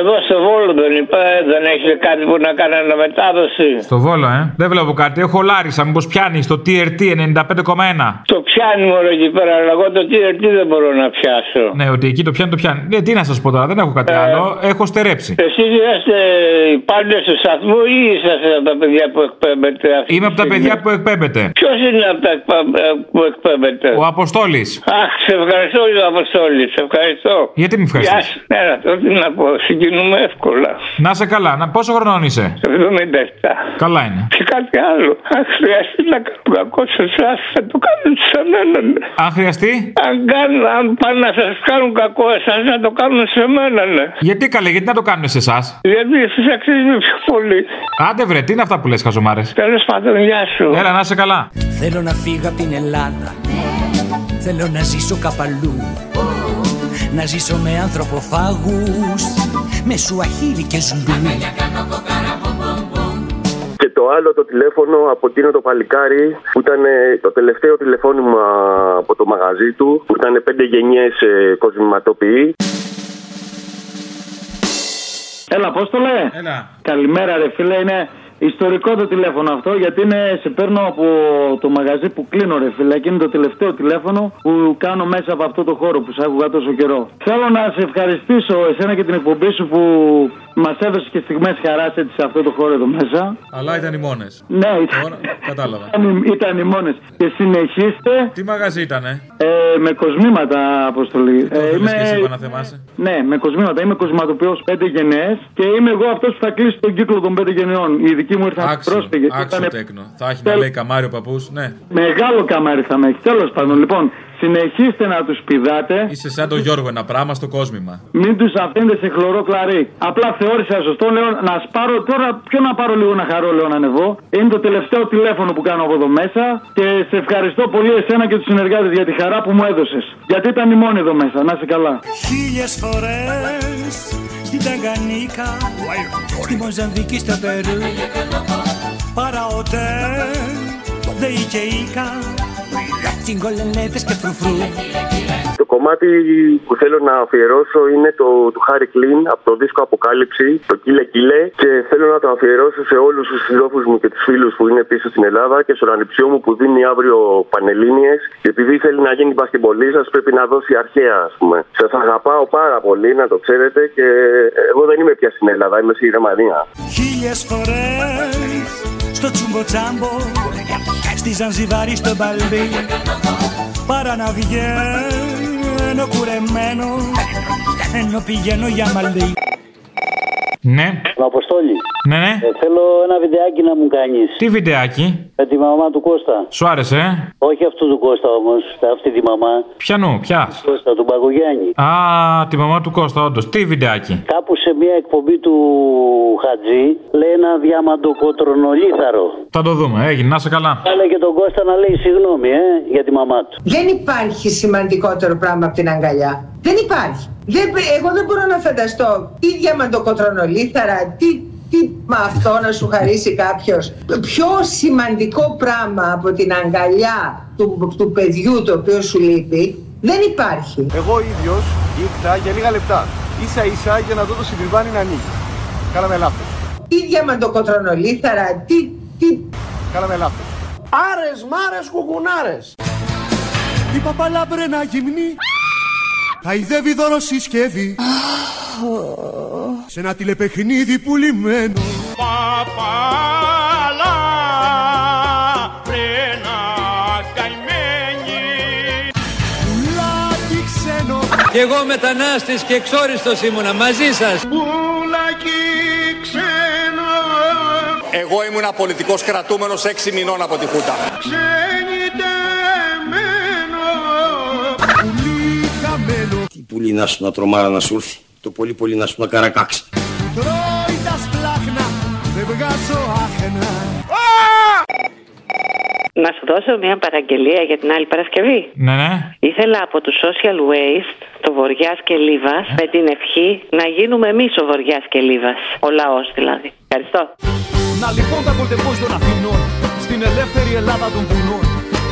Εδώ στο Βόλο δεν είπα, δεν έχετε κάτι που να κάνει αναμετάδοση. Στο Βόλο, ε. Δεν βλέπω κάτι. Έχω Λάρισα, μήπως πιάνει στο TRT 95,1. Το πιάνει μόνο εκεί πέρα, αλλά εγώ το TRT δεν μπορώ να πιάσω. Ναι, ότι εκεί το πιάνει, το πιάνει. Ναι, τι να σας πω τώρα, δεν έχω κάτι Ε, άλλο. Έχω στερέψει. Εσείς είσαστε οι πάντες του σταθμού ή είσαστε από τα παιδιά που εκπέμπετε αυτή Είμαι από τα παιδιά που εκπέμπεται. Ποιος είναι από τα εκπα- ε, που εκπέμπετε; Ο Αποστόλης. Αχ, σε ευχαριστώ, ο Αποστόλης. Σε ευχαριστώ. Γιατί με ευχαριστείς; Γεια σου. Ναι, να το τι να πω. Συγκινούμε εύκολα. Να σε καλά. Να, πόσο χρονών είσαι; 77. Καλά είναι. Και κάτι άλλο. Αν χρειαστεί να κάνω κακό σε εσά, θα το κάνουν σε μένα. ναι. Αν χρειαστεί; Αν, κάνουν, αν πάνε να σας κάνουν κακό εσάς, να το κάνουν σε μένα, ναι. Γιατί καλέ, γιατί να το κάνουν σε εσάς; Γιατί εσείς αξίζετε πιο πολύ. Άντε βρε, τι είναι αυτά που λες, Χαζομάρες; Τέλος πάντων, γεια σου. Έλα, να σε καλά. Θέλω να φύγω από την Ελλάδα Θέλω να ζήσω καπαλού Να ζήσω με ανθρωποφάγους Με σουαχίλι και ζουλού Και το άλλο το τηλέφωνο από εκείνο το παλικάρι που ήταν ε, το τελευταίο τηλεφώνημα από το μαγαζί του που ήταν πέντε γενιές ε, κοσμηματοποιοί. Έλα, πώ το λέει. Έλα. Καλημέρα, ρε φίλε. Είναι ιστορικό το τηλέφωνο αυτό γιατί είναι, σε παίρνω από το μαγαζί που κλείνω, ρε φίλε. Και είναι το τελευταίο τηλέφωνο που κάνω μέσα από αυτό το χώρο που σε άκουγα τόσο καιρό. Θέλω να σε ευχαριστήσω εσένα και την εκπομπή σου που μας έδωσε και στιγμές χαράς έτσι σε αυτό το χώρο εδώ μέσα. Αλλά ήταν οι μόνες. Ναι, ήταν, Κατάλαβα. ήταν, ήταν οι μόνες. Και συνεχίστε Τι μαγαζί ήτανε; ε, με κοσμήματα, αποστολή. Το θέλεις και εσύ, είπα να θεμάσαι. Ναι, με κοσμήματα. Είμαι κοσματοποιός πέντε γενναίες και είμαι εγώ αυτός που θα κλείσει τον κύκλο των πέντε γενναιών. Η ειδική εκεί μου ήρθαν Άξιο, πρόσφυγες. άξιο τέκνο. Θα έχει να λέει καμάρι ο παππούς, ναι. Μεγάλο καμάρι θα με έχει. Τέλος πάντων, λοιπόν, συνεχίστε να τους πηδάτε. Είσαι σαν τον Γιώργο ένα πράγμα στο κόσμημα. Μην τους αφήνετε σε χλωρό κλαρί. Απλά θεώρησα σωστό, λέω να σπάρω τώρα. Ποιο να πάρω λίγο να χαρώ, λέω να ανεβώ. Είναι το τελευταίο τηλέφωνο που κάνω από εδώ μέσα. Και σε ευχαριστώ πολύ εσένα και τους συνεργάτες για τη χαρά που μου έδωσες. Γιατί ήταν η μόνη εδώ μέσα. Να είσαι καλά. Χίλιες φορές στην Ταγκανίκα Στη Μοζαμβίκη, στο Περού Παραοτέ δε Ικεϊκά Τσιγκολελέτες και φρουφρού Το κομμάτι που θέλω να αφιερώσω είναι το του Χάρη Κλίν από το δίσκο Αποκάλυψη, το Κίλε Κίλε. Και θέλω να το αφιερώσω σε όλους τους συντρόφους μου και τους φίλους που είναι πίσω στην Ελλάδα και στον ανιψιό μου που δίνει αύριο πανελίνε. Και επειδή θέλει να γίνει μπασκεμπολή, σα πρέπει να δώσει αρχαία, ας πούμε. Σας αγαπάω πάρα πολύ, να το ξέρετε. Και εγώ δεν είμαι πια στην Ελλάδα, είμαι στη Γερμανία. Χίλιες φορές στο τσουμποτσάμπο Στη Ζανζιβάρη στο μπαλμπί Παρά να βγαίνω κουρεμένο Ενώ πηγαίνω για μαλλί Ναι. Αποστόλη. Ναι, ναι. Ε, θέλω ένα βιντεάκι να μου κάνεις. Τι βιντεάκι; Με τη μαμά του Κώστα. Σου άρεσε, ε; Όχι αυτού του Κώστα όμως, αυτή τη μαμά. Πιανού, ποια; Κώστα, του Παγκογιάννη. Α, τη μαμά του Κώστα, όντως. Τι βιντεάκι. Κάπου σε μια εκπομπή του Χατζή λέει ένα διαμαντοκοτρονολίθαρο. Θα το δούμε, έγινε, να σε καλά. Κάλε και τον Κώστα να λέει συγγνώμη, ε, για τη μαμά του. Δεν υπάρχει σημαντικότερο πράγμα από την αγκαλιά. Δεν υπάρχει. Δεν, εγώ δεν μπορώ να φανταστώ τι διαμαντοκοτρονολίθαρα, τι, τι με αυτό να σου χαρίσει κάποιος; Πιο σημαντικό πράγμα από την αγκαλιά του, του παιδιού το οποίο σου λείπει δεν υπάρχει. Εγώ ίδιος ήρθα για λίγα λεπτά. σα ίσα για να δω το συμβιβάνι να ανοίγει. Κάναμε λάθος. Τι διαμαντοκοτρονολίθαρα, τι, τι... Κάναμε λάθος. Άρες, μάρες, κουκουνάρες. Η παπαλάμπρενα γυμνή Χαϊδεύει δώρο συσκευή. Σε ένα τηλεπαιχνίδι πουλημένο Παπαλά πρένα καημένη. Πουλάκι ξένο. Κι εγώ μετανάστης και εξόριστος ήμουνα μαζί σας. Πουλάκι ξένο. Εγώ ήμουν πολιτικός κρατούμενος 6 μηνών από τη Χούτα. Ξενιτεμένο χαμένο Τι πουλί να σου να τρομάρα να σου έρθει. Το πολύ πολύ να σου να καρακάξει. Τρώει τα σπλάχνα Δεν βγάζω άχνα Να σου δώσω μια παραγγελία για την άλλη Παρασκευή. Ναι, ναι. Ήθελα από τους Social Waste, το Βοριάς και Λίβας, με την ευχή να γίνουμε εμείς ο Βοριάς και Λίβας. Ο λαός δηλαδή. Ευχαριστώ. Να λοιπόν τα κολτεπόι των Αθηνών Στην ελεύθερη Ελλάδα των βουνών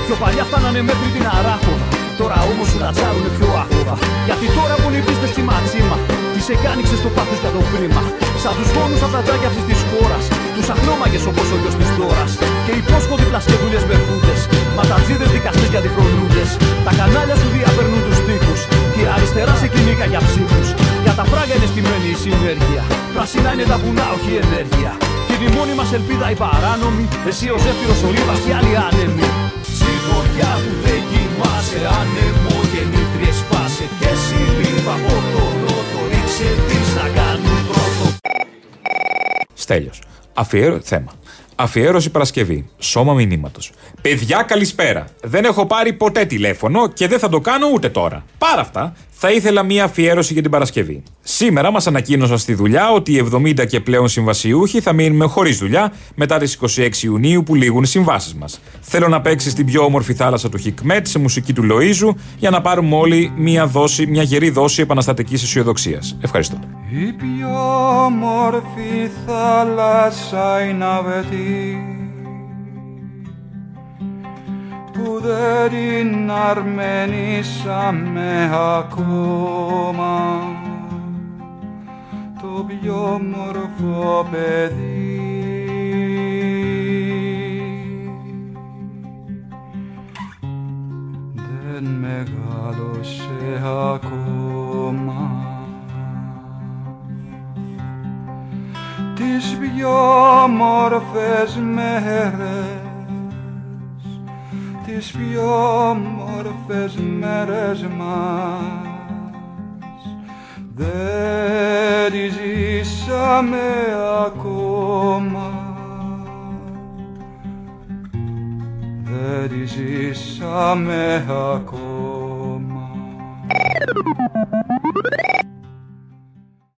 Πιο παλιά φτάνανε μέχρι την Αράχοβα Τώρα όμως σου λατσάρουνε πιο άχοβα Γιατί τώρα που νυπήστε στη ματσίμα Τις εκάνοιξε στο πάθος για το κρίμα Σαν τους γόνους από τα τζάκια αυτής της χώρας Τους αχνόμαγες όπως ο γιος της τόρας Και υπόσχονται πλασκεδούλες μπερδούδες Ματατζίδες δικαστές για διφρονούντες Τα κανάλια σου διαπερνούν τους τείχους Και η αριστερά σε κυνήγα για ψήφους. Για τα φράγκα είναι στημένη η συνέργεια. Πράσινα είναι τα βουνά όχι η ενέργεια. Και είναι η μόνη μας ελπίδα η παράνομη Εσύ ο Ζέφυρος ο Λίβας και άλλοι άνεμοι. Στη βοριά που δεν κοιμάσαι άνεμο γεννήτριες σπάσε Και εσύ λίβα από το νότο ρίξε τις να κάνουν πρώτο Στέλιος. Αφιέρω... Θέμα. Αφιέρωση Παρασκευή. Σώμα μηνύματος. Παιδιά, καλησπέρα. Δεν έχω πάρει ποτέ τηλέφωνο και δεν θα το κάνω ούτε τώρα. Πάρα αυτά, θα ήθελα μία αφιέρωση για την Παρασκευή. Σήμερα μας ανακοίνωσαν στη δουλειά ότι οι 70 και πλέον συμβασιούχοι θα μείνουμε χωρίς δουλειά μετά τις 26 Ιουνίου που λήγουν οι συμβάσεις μας. Θέλω να παίξει στην πιο όμορφη θάλασσα του Χικμέτ σε μουσική του Λοίζου για να πάρουμε όλοι μία, δόση, μια γερή δόση επαναστατικής αισιοδοξίας. Ευχαριστώ. Η πιο όμορφη θάλασσα είναι που δεν την αρμενήσαμε ακόμα. Το πιο όμορφο παιδί. Δεν μεγάλωσε ακόμα. Τις πιο όμορφες μέρες τις πιο όμορφες μέρες μας. Δεν τις ζήσαμε ακόμα. Δεν τις ζήσαμε ακόμα.